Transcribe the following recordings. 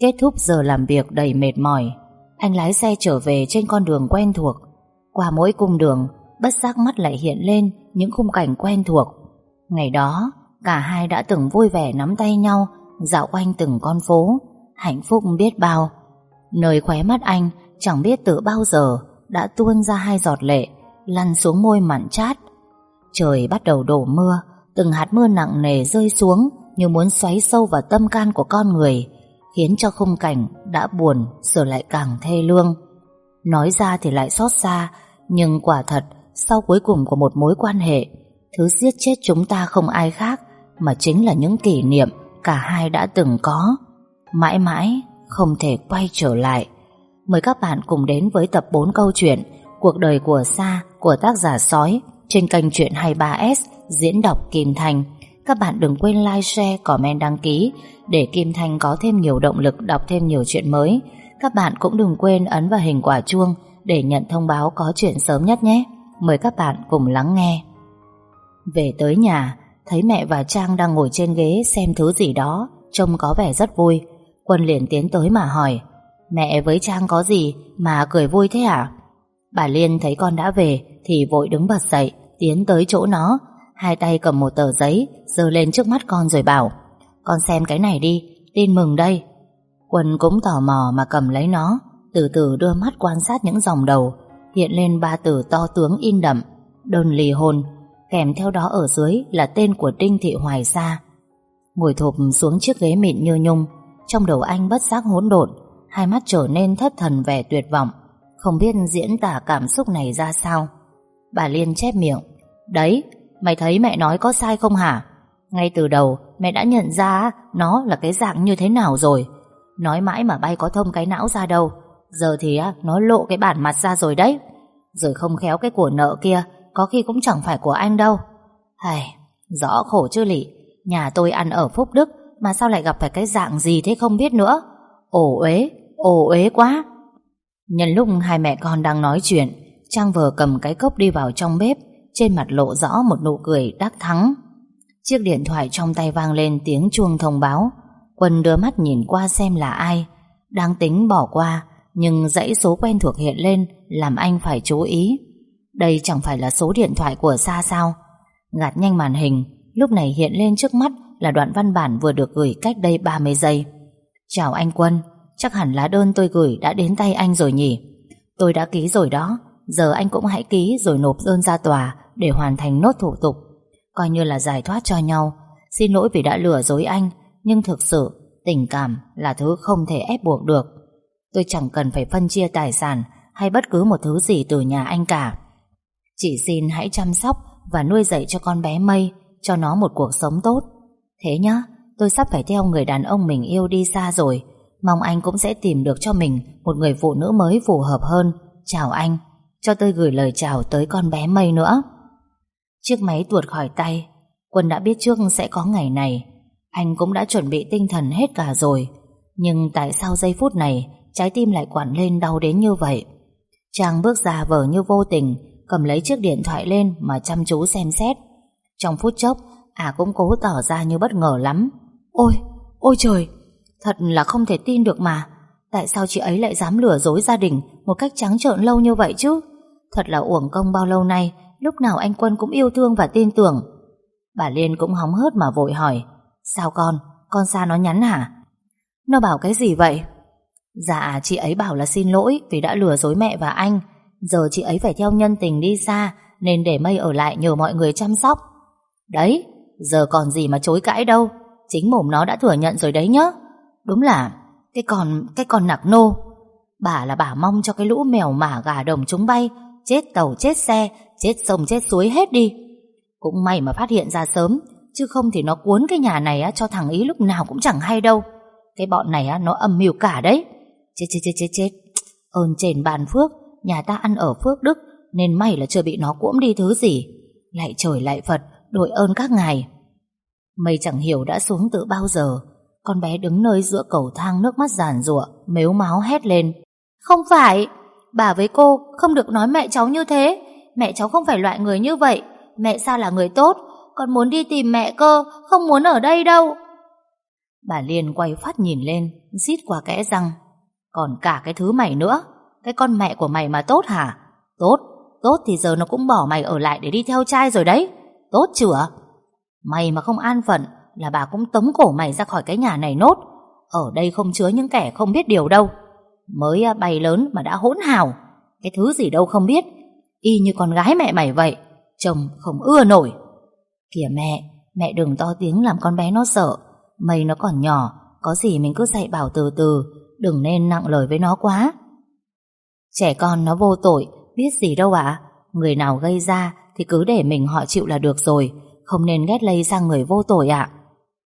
Kết thúc giờ làm việc đầy mệt mỏi, Anh lái xe trở về trên con đường quen thuộc. Qua mỗi cung đường, Bất giác mắt lại hiện lên Những khung cảnh quen thuộc. Ngày đó, cả hai đã từng vui vẻ nắm tay nhau, Dạo quanh từng con phố, Hạnh phúc biết bao. Nơi khóe mắt anh chẳng biết từ bao giờ Đã tuôn ra hai giọt lệ, Lăn xuống môi mặn chát. Trời bắt đầu đổ mưa, Từng hạt mưa nặng nề rơi xuống Như muốn xoáy sâu vào tâm can của con người. Khiến cho khung cảnh đã buồn Giờ lại càng thê lương. Nói ra thì lại xót xa, Nhưng quả thật, Sau cuối cùng của một mối quan hệ, Thứ giết chết chúng ta không ai khác Mà chính là những kỷ niệm Cả hai đã từng có. Mãi mãi, không thể quay trở lại. Mời các bạn cùng đến với tập 4 câu chuyện Cuộc đời của Sa của tác giả Sói trên kênh Chuyện 23S diễn đọc Kim Thành. Các bạn đừng quên like, share, comment, đăng ký để Kim Thanh có thêm nhiều động lực đọc thêm nhiều chuyện mới. Các bạn cũng đừng quên ấn vào hình quả chuông để nhận thông báo có chuyện sớm nhất nhé. Mời các bạn cùng lắng nghe. Về tới nhà, thấy mẹ và Trang đang ngồi trên ghế xem thứ gì đó, trông có vẻ rất vui. Quân liền tiến tới mà hỏi, mẹ với Trang có gì mà cười vui thế hả? Bà Liên thấy con đã về thì vội đứng bật dậy, tiến tới chỗ nó, hai tay cầm một tờ giấy, giơ lên trước mắt con rồi bảo, con xem cái này đi, tin mừng đây. Quân cũng tò mò mà cầm lấy nó, từ từ đưa mắt quan sát những dòng đầu, hiện lên ba từ to tướng in đậm, đơn ly hôn, kèm theo đó ở dưới là tên của Đinh Thị Hoài Sa. Ngồi thụp xuống chiếc ghế mịn như nhung, trong đầu anh bất giác hỗn độn, hai mắt trở nên thất thần vẻ tuyệt vọng, không biết diễn tả cảm xúc này ra sao. Bà Liên chép miệng, đấy, mày thấy mẹ nói có sai không hả? Ngay từ đầu mẹ đã nhận ra nó là cái dạng như thế nào rồi. Nói mãi mà bay có thông cái não ra đâu. Giờ thì nó lộ cái bản mặt ra rồi đấy. Rồi không khéo cái của nợ kia có khi cũng chẳng phải của anh đâu. Hài, rõ khổ chứ lị. Nhà tôi ăn ở Phúc Đức mà sao lại gặp phải cái dạng gì thế không biết nữa. Ổ uế, ổ uế quá. Nhân lúc hai mẹ con đang nói chuyện, Trang vừa cầm cái cốc đi vào trong bếp, trên mặt lộ rõ một nụ cười đắc thắng. Chiếc điện thoại trong tay vang lên tiếng chuông thông báo. Quân đưa mắt nhìn qua xem là ai. Đang tính bỏ qua, nhưng dãy số quen thuộc hiện lên làm anh phải chú ý. Đây chẳng phải là số điện thoại của Sa sao? Gạt nhanh màn hình, lúc này hiện lên trước mắt là đoạn văn bản vừa được gửi cách đây 30 giây. Chào anh Quân, chắc hẳn lá đơn tôi gửi đã đến tay anh rồi nhỉ? Tôi đã ký rồi đó, giờ anh cũng hãy ký rồi nộp đơn ra tòa để hoàn thành nốt thủ tục. Coi như là giải thoát cho nhau. Xin lỗi vì đã lừa dối anh, nhưng thực sự tình cảm là thứ không thể ép buộc được. Tôi chẳng cần phải phân chia tài sản hay bất cứ một thứ gì từ nhà anh cả. Chỉ xin hãy chăm sóc và nuôi dạy cho con bé Mây, cho nó một cuộc sống tốt. Thế nhá, tôi sắp phải theo người đàn ông mình yêu đi xa rồi. Mong anh cũng sẽ tìm được cho mình một người phụ nữ mới phù hợp hơn. Chào anh, cho tôi gửi lời chào tới con bé Mây nữa. Chiếc máy tuột khỏi tay, Quân đã biết trước sẽ có ngày này. Anh cũng đã chuẩn bị tinh thần hết cả rồi. Nhưng tại sao giây phút này trái tim lại quặn lên đau đến như vậy? Trang bước ra vờ như vô tình, cầm lấy chiếc điện thoại lên mà chăm chú xem xét. Trong phút chốc, à cũng cố tỏ ra như bất ngờ lắm. Ôi, ôi trời, thật là không thể tin được mà. Tại sao chị ấy lại dám lừa dối gia đình một cách trắng trợn lâu như vậy chứ? Thật là uổng công bao lâu nay, lúc nào anh Quân cũng yêu thương và tin tưởng. Bà Liên cũng hóng hớt mà vội hỏi, sao con, con xa nó nhắn hả? Nó bảo cái gì vậy? Dạ, chị ấy bảo là xin lỗi vì đã lừa dối mẹ và anh. Giờ chị ấy phải theo nhân tình đi xa, nên để Mây ở lại nhờ mọi người chăm sóc. Đấy, giờ còn gì mà chối cãi đâu. Chính mồm nó đã thừa nhận rồi đấy nhá. Đúng là cái con cái con nặc nô. Bà là bà mong cho cái lũ mèo mả gà đồng chúng bay, chết tàu chết xe, chết sông chết suối hết đi. Cũng may mà phát hiện ra sớm, chứ không thì nó cuốn cái nhà này á, cho thằng ý lúc nào cũng chẳng hay đâu. Cái bọn này á, nó âm mưu cả đấy. Chết chết chết chết chết. Ơn trên bàn phước, nhà ta ăn ở phước đức, nên may là chưa bị nó cuỗm đi thứ gì. Lại trời lại Phật, đội ơn các ngài. Mây chẳng hiểu đã xuống từ bao giờ. Con bé đứng nơi giữa cầu thang nước mắt giàn rụa, mếu máu hét lên. Không phải, bà với cô không được nói mẹ cháu như thế. Mẹ cháu không phải loại người như vậy. Mẹ sao là người tốt, con muốn đi tìm mẹ cơ, không muốn ở đây đâu. Bà Liên quay phát nhìn lên, rít qua kẽ răng. Còn cả cái thứ mày nữa, cái con mẹ của mày mà tốt hả? Tốt, tốt thì giờ nó cũng bỏ mày ở lại để đi theo trai rồi đấy. Tốt chưa? Mày mà không an phận là bà cũng tống cổ mày ra khỏi cái nhà này nốt. Ở đây không chứa những kẻ không biết điều đâu. Mới à, bay lớn mà đã hỗn hào. Cái thứ gì đâu không biết. Y như con gái mẹ mày vậy. Chồng không ưa nổi. Kìa mẹ, mẹ đừng to tiếng làm con bé nó sợ. Mày nó còn nhỏ, có gì mình cứ dạy bảo từ từ, đừng nên nặng lời với nó quá. Trẻ con nó vô tội, biết gì đâu ạ. Người nào gây ra thì cứ để mình họ chịu là được rồi, không nên ghét lây sang người vô tội ạ.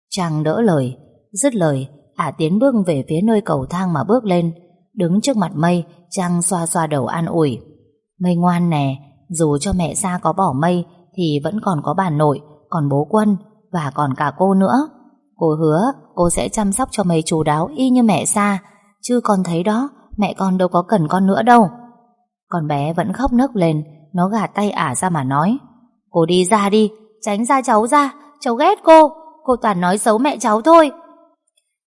Trang đỡ lời, dứt lời, ả tiến bước về phía nơi cầu thang mà bước lên. Đứng trước mặt mây, Trang xoa xoa đầu an ủi. Mây ngoan nè, dù cho mẹ xa có bỏ mây thì vẫn còn có bà nội, còn bố quân và còn cả cô nữa. Cô hứa cô sẽ chăm sóc cho mây chú đáo y như mẹ xa, chứ con thấy đó, mẹ con đâu có cần con nữa đâu. Con bé vẫn khóc nức lên, nó gạt tay ả ra mà nói. Cô đi ra đi, tránh ra cháu ra, cháu ghét cô, cô toàn nói xấu mẹ cháu thôi.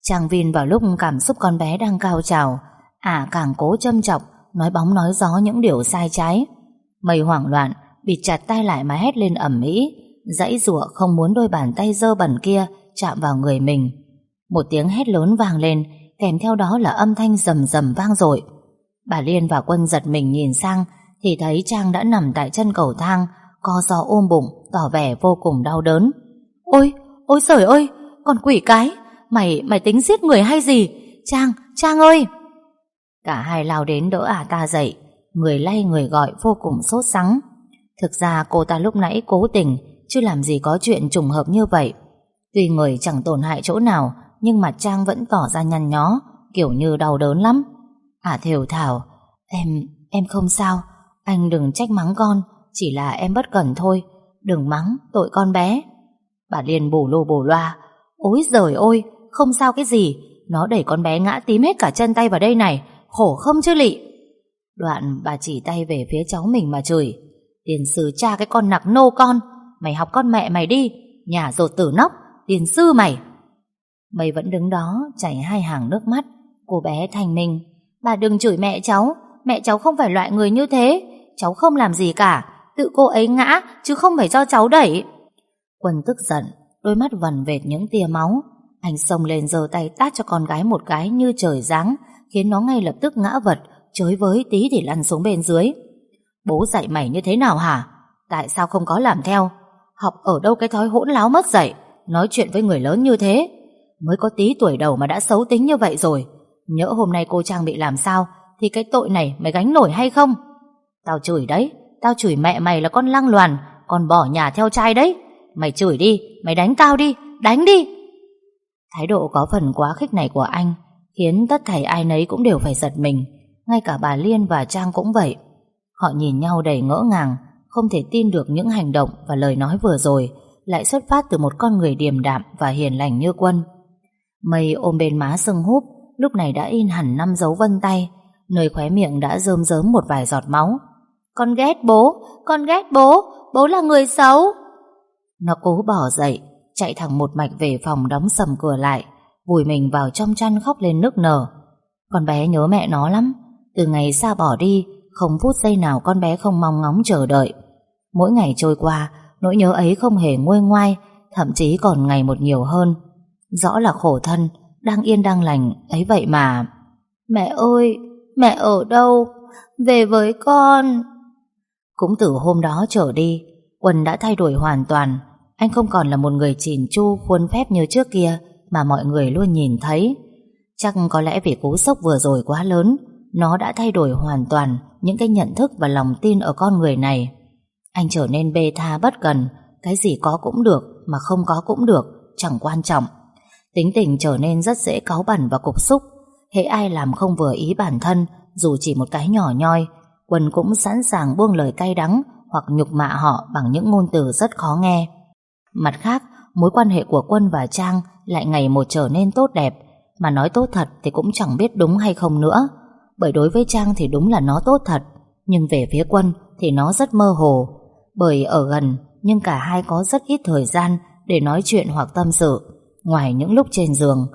Trang Vin vào lúc cảm xúc con bé đang cao trào, ả càng cố châm chọc, nói bóng nói gió những điều sai trái. Mây hoảng loạn, bịt chặt tay lại mà hét lên ẩm mỹ, dãy rủa không muốn đôi bàn tay dơ bẩn kia chạm vào người mình. Một tiếng hét lớn vang lên, kèm theo đó là âm thanh rầm rầm vang dội. Bà Liên và Quân giật mình nhìn sang, thì thấy Trang đã nằm tại chân cầu thang, co gió ôm bụng, tỏ vẻ vô cùng đau đớn. Ôi, ôi trời ơi, con quỷ cái, mày, mày tính giết người hay gì? Trang, Trang ơi! Cả hai lao đến đỡ ả ta dậy, người lay người gọi vô cùng sốt sắng. Thực ra cô ta lúc nãy cố tình, chứ làm gì có chuyện trùng hợp như vậy. Tuy người chẳng tổn hại chỗ nào, nhưng mặt Trang vẫn tỏ ra nhăn nhó, kiểu như đau đớn lắm. À ả thều thảo, em, em không sao, anh đừng trách mắng con, chỉ là em bất cẩn thôi, đừng mắng, tội con bé. Bà Liên bù lô bù loa, ôi giời ôi, không sao cái gì, nó đẩy con bé ngã tím hết cả chân tay vào đây này, khổ không chứ lị. Đoạn bà chỉ tay về phía cháu mình mà chửi, tiền sư cha cái con nặc nô con, mày học con mẹ mày đi, nhà rột tử nóc, tiền sư mày. Mày vẫn đứng đó chảy hai hàng nước mắt, cô bé thành mình. bà đừng chửi mẹ cháu, mẹ cháu không phải loại người như thế, cháu không làm gì cả, tự cô ấy ngã chứ không phải do cháu đẩy. Quân tức giận, đôi mắt vằn vệt những tia máu, anh xông lên giơ tay tát cho con gái một cái như trời giáng, khiến nó ngay lập tức ngã vật, chới với tí thì lăn xuống bên dưới. Bố dạy mày như thế nào hả? Tại sao không có làm theo? Học ở đâu cái thói hỗn láo mất dạy, nói chuyện với người lớn như thế. Mới có tí tuổi đầu mà đã xấu tính như vậy rồi. Nhỡ hôm nay cô Trang bị làm sao, thì cái tội này mày gánh nổi hay không? Tao chửi đấy, tao chửi mẹ mày là con lăng loàn, còn bỏ nhà theo trai đấy. Mày chửi đi, mày đánh tao đi, đánh đi. Thái độ có phần quá khích này của anh khiến tất thảy ai nấy cũng đều phải giật mình. Ngay cả bà Liên và Trang cũng vậy. Họ nhìn nhau đầy ngỡ ngàng, không thể tin được những hành động và lời nói vừa rồi lại xuất phát từ một con người điềm đạm và hiền lành như quân. Mây ôm bên má sưng húp, lúc này đã in hẳn năm dấu vân tay, nơi khóe miệng đã rơm rớm một vài giọt máu. Con ghét bố, con ghét bố, bố là người xấu. Nó cố bỏ dậy, chạy thẳng một mạch về phòng đóng sầm cửa lại, vùi mình vào trong chăn khóc lên nức nở. Con bé nhớ mẹ nó lắm, từ ngày xa bỏ đi, không phút giây nào con bé không mong ngóng chờ đợi. Mỗi ngày trôi qua, nỗi nhớ ấy không hề nguôi ngoai, thậm chí còn ngày một nhiều hơn. Rõ là khổ thân, đang yên đang lành, ấy vậy mà. Mẹ ơi, mẹ ở đâu? Về với con. Cũng từ hôm đó trở đi, Quân đã thay đổi hoàn toàn. Anh không còn là một người chỉn chu, khuôn phép như trước kia, mà mọi người luôn nhìn thấy. Chắc có lẽ vì cú sốc vừa rồi quá lớn, nó đã thay đổi hoàn toàn những cái nhận thức và lòng tin ở con người này. Anh trở nên bê tha bất cần, cái gì có cũng được mà không có cũng được, chẳng quan trọng. Tính tình trở nên rất dễ cáu bẩn và cục xúc. Hễ ai làm không vừa ý bản thân, dù chỉ một cái nhỏ nhoi, Quân cũng sẵn sàng buông lời cay đắng hoặc nhục mạ họ bằng những ngôn từ rất khó nghe. Mặt khác, mối quan hệ của Quân và Trang lại ngày một trở nên tốt đẹp, mà nói tốt thật thì cũng chẳng biết đúng hay không nữa. Bởi đối với Trang thì đúng là nó tốt thật, nhưng về phía Quân thì nó rất mơ hồ. Bởi ở gần, nhưng cả hai có rất ít thời gian để nói chuyện hoặc tâm sự. Ngoài những lúc trên giường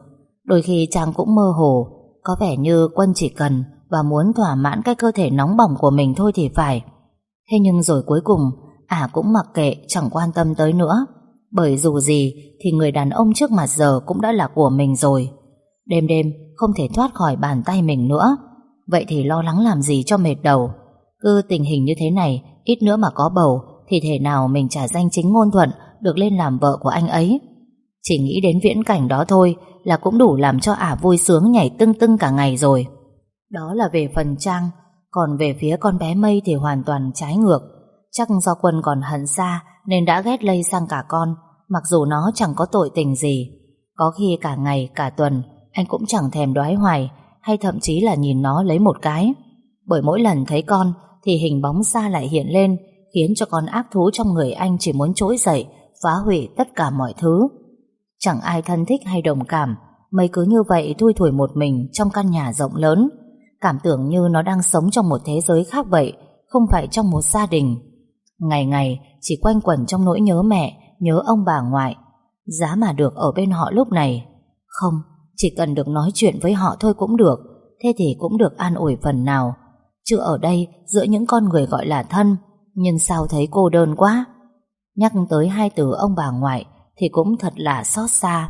Đôi khi Trang cũng mơ hồ Có vẻ như Quân chỉ cần Và muốn thỏa mãn cái cơ thể nóng bỏng của mình thôi thì phải Thế nhưng rồi cuối cùng Ả cũng mặc kệ chẳng quan tâm tới nữa bởi dù gì Thì người đàn ông trước mặt giờ cũng đã là của mình rồi. Đêm đêm không thể thoát khỏi bàn tay mình nữa. Vậy thì lo lắng làm gì cho mệt đầu? Cứ tình hình như thế này, Ít nữa mà có bầu, Thì thể nào mình trả danh chính ngôn thuận Được lên làm vợ của anh ấy? Chỉ nghĩ đến viễn cảnh đó thôi Là cũng đủ làm cho ả vui sướng Nhảy tưng tưng cả ngày rồi. Đó là về phần Trang, Còn về phía con bé Mây thì hoàn toàn trái ngược. Chắc do quân còn hận xa Nên đã ghét lây sang cả con Mặc dù nó chẳng có tội tình gì, Có khi cả ngày, cả tuần, Anh cũng chẳng thèm đoái hoài Hay thậm chí là nhìn nó lấy một cái. Bởi mỗi lần thấy con Thì hình bóng xa lại hiện lên, Khiến cho con ác thú trong người anh chỉ muốn trỗi dậy, Phá hủy tất cả mọi thứ. Chẳng ai thân thích hay đồng cảm Mây cứ như vậy thui thủi một mình Trong căn nhà rộng lớn. Cảm tưởng như nó đang sống trong một thế giới khác vậy, Không phải trong một gia đình. Ngày ngày, chỉ quanh quẩn trong nỗi nhớ mẹ Nhớ ông bà ngoại. Giá mà được ở bên họ lúc này Không, chỉ cần được nói chuyện với họ thôi cũng được Thế thì cũng được an ủi phần nào. Chứ ở đây giữa những con người gọi là thân Nhưng sao thấy cô đơn quá. Nhắc tới hai từ ông bà ngoại Thì cũng thật là xót xa.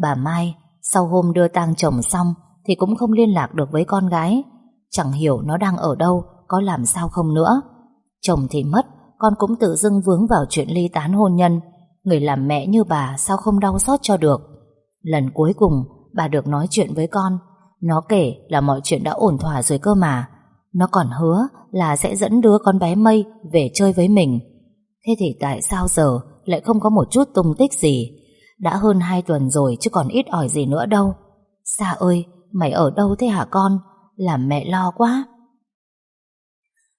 Bà Mai Sau hôm đưa tang chồng xong Thì cũng không liên lạc được với con gái. Chẳng hiểu nó đang ở đâu Có làm sao không nữa. Chồng thì mất con cũng tự dưng vướng vào chuyện ly tán hôn nhân. Người làm mẹ như bà Sao không đau xót cho được? Lần cuối cùng bà được nói chuyện với con. Nó kể là mọi chuyện đã ổn thỏa rồi cơ mà. Nó còn hứa là sẽ dẫn đứa con bé Mây về chơi với mình. Thế thì tại sao giờ lại không có một chút tung tích gì? Đã hơn hai tuần rồi chứ còn ít ỏi gì nữa đâu. Sa ơi, mày ở đâu thế hả con? Làm mẹ lo quá.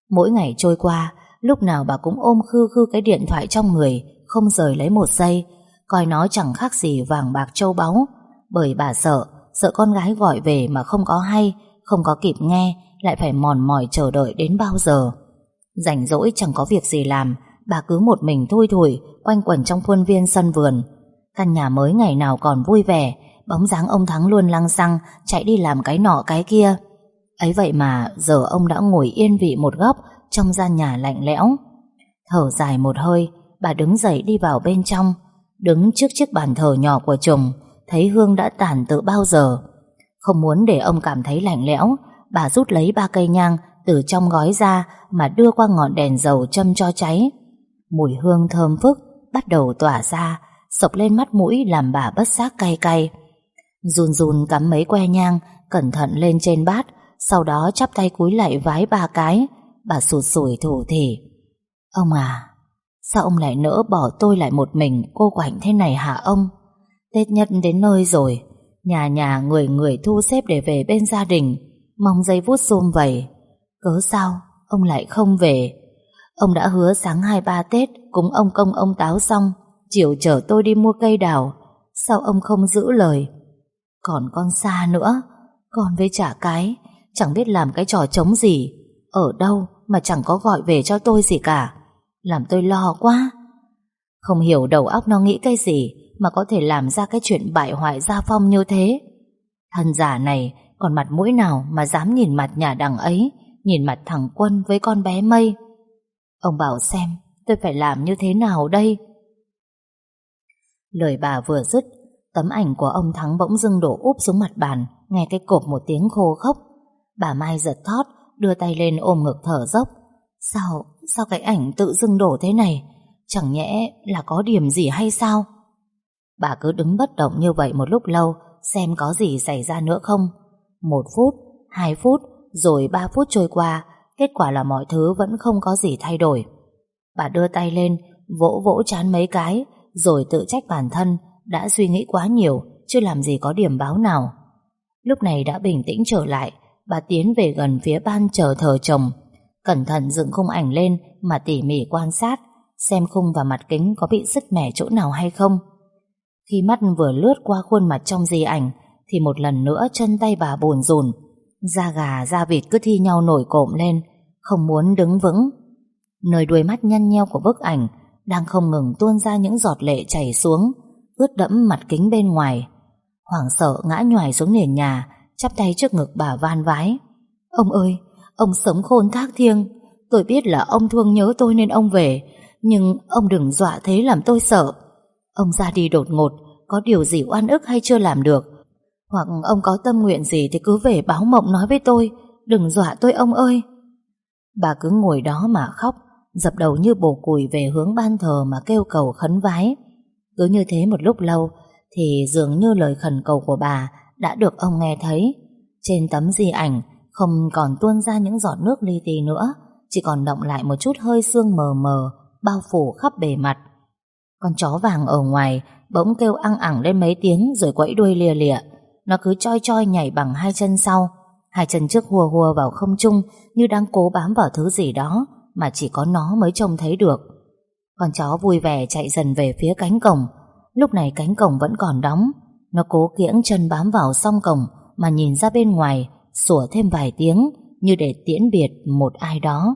Mỗi ngày trôi qua Lúc nào bà cũng ôm khư khư cái điện thoại trong người, Không rời lấy một giây. Coi nó chẳng khác gì vàng bạc châu báu. Bởi bà sợ Sợ con gái gọi về mà không có hay, Không có kịp nghe, Lại phải mòn mỏi chờ đợi đến bao giờ. Rảnh rỗi chẳng có việc gì làm, Bà cứ một mình thui thủi, Quanh quẩn trong khuôn viên sân vườn. Căn nhà mới ngày nào còn vui vẻ, Bóng dáng ông Thắng luôn lăng xăng, Chạy đi làm cái nọ cái kia. Ấy vậy mà giờ ông đã ngồi yên vị một góc trong gian nhà lạnh lẽo. Thở dài một hơi, Bà đứng dậy đi vào bên trong, Đứng trước chiếc bàn thờ nhỏ của chồng, Thấy hương đã tàn từ bao giờ. Không muốn để ông cảm thấy lạnh lẽo, Bà rút lấy ba cây nhang Từ trong gói ra Mà đưa qua ngọn đèn dầu châm cho cháy. Mùi hương thơm phức Bắt đầu tỏa ra, Sộc lên mắt mũi làm bà bất giác cay cay. Run run cắm mấy que nhang, Cẩn thận lên trên bát, Sau đó chắp tay cúi lại vái ba cái. Bà sụt sùi thủ thỉ. Ông à Sao ông lại nỡ bỏ tôi lại một mình, Cô quạnh thế này hả ông? Tết nhất đến nơi rồi, Nhà nhà người người thu xếp để về bên gia đình, Mong giây phút xôm vầy. Cớ sao, Ông lại không về? Ông đã hứa sáng hai ba Tết Cúng ông công ông táo xong, Chiều chở tôi đi mua cây đào, Sao ông không giữ lời? Còn con xa nữa, Con với trả cái, Chẳng biết làm cái trò trống gì, Ở đâu? Mà chẳng có gọi về cho tôi gì cả. Làm tôi lo quá. Không hiểu đầu óc nó nghĩ cái gì Mà có thể làm ra cái chuyện bại hoại gia phong như thế. Thân giả này Còn mặt mũi nào mà dám nhìn mặt nhà đằng ấy, Nhìn mặt thằng Quân với con bé Mây? Ông bảo xem, tôi phải làm như thế nào đây? Lời bà vừa dứt, Tấm ảnh của ông Thắng bỗng dưng đổ úp xuống mặt bàn, Nghe cái cộp một tiếng khô khốc. Bà Mai giật thót Đưa tay lên ôm ngực thở dốc. Sao, sao cái ảnh tự dưng đổ thế này? Chẳng nhẽ là có điểm gì hay sao? Bà cứ đứng bất động như vậy một lúc lâu Xem có gì xảy ra nữa không. Một phút, hai phút Rồi ba phút trôi qua Kết quả là mọi thứ vẫn không có gì thay đổi. Bà đưa tay lên Vỗ vỗ chán mấy cái Rồi tự trách bản thân Đã suy nghĩ quá nhiều Chưa làm gì có điểm báo nào. Lúc này đã bình tĩnh trở lại Bà tiến về gần phía ban chờ thờ chồng. Cẩn thận dựng khung ảnh lên Mà tỉ mỉ quan sát Xem khung và mặt kính có bị sứt mẻ chỗ nào hay không. Khi mắt vừa lướt qua khuôn mặt trong di ảnh Thì một lần nữa chân tay bà buồn rùn. Da gà da vịt cứ thi nhau nổi cộm lên Không muốn đứng vững. Nơi đuôi mắt nhăn nheo của bức ảnh Đang không ngừng tuôn ra những giọt lệ chảy xuống ướt đẫm mặt kính bên ngoài. Hoảng sợ ngã nhoài xuống nền nhà, chắp tay trước ngực bà van vái. Ông ơi, ông sống khôn thác thiêng. Tôi biết là ông thương nhớ tôi nên ông về, nhưng ông đừng dọa thế làm tôi sợ. Ông ra đi đột ngột, có điều gì oan ức hay chưa làm được. Hoặc ông có tâm nguyện gì thì cứ về báo mộng nói với tôi, đừng dọa tôi ông ơi. Bà cứ ngồi đó mà khóc, dập đầu như bổ củi về hướng ban thờ mà kêu cầu khấn vái. Cứ như thế một lúc lâu, thì dường như lời khẩn cầu của bà đã được ông nghe thấy. Trên tấm di ảnh không còn tuôn ra những giọt nước li ti nữa, chỉ còn động lại một chút hơi sương mờ mờ, bao phủ khắp bề mặt. Con chó vàng ở ngoài bỗng kêu ăn ẳng lên mấy tiếng rồi quẫy đuôi lìa lịa. Nó cứ choi choi nhảy bằng hai chân sau, hai chân trước hùa hùa vào không trung như đang cố bám vào thứ gì đó mà chỉ có nó mới trông thấy được. Con chó vui vẻ chạy dần về phía cánh cổng. Lúc này cánh cổng vẫn còn đóng. Nó cố kiễng chân bám vào song cổng mà nhìn ra bên ngoài, sủa thêm vài tiếng như để tiễn biệt một ai đó.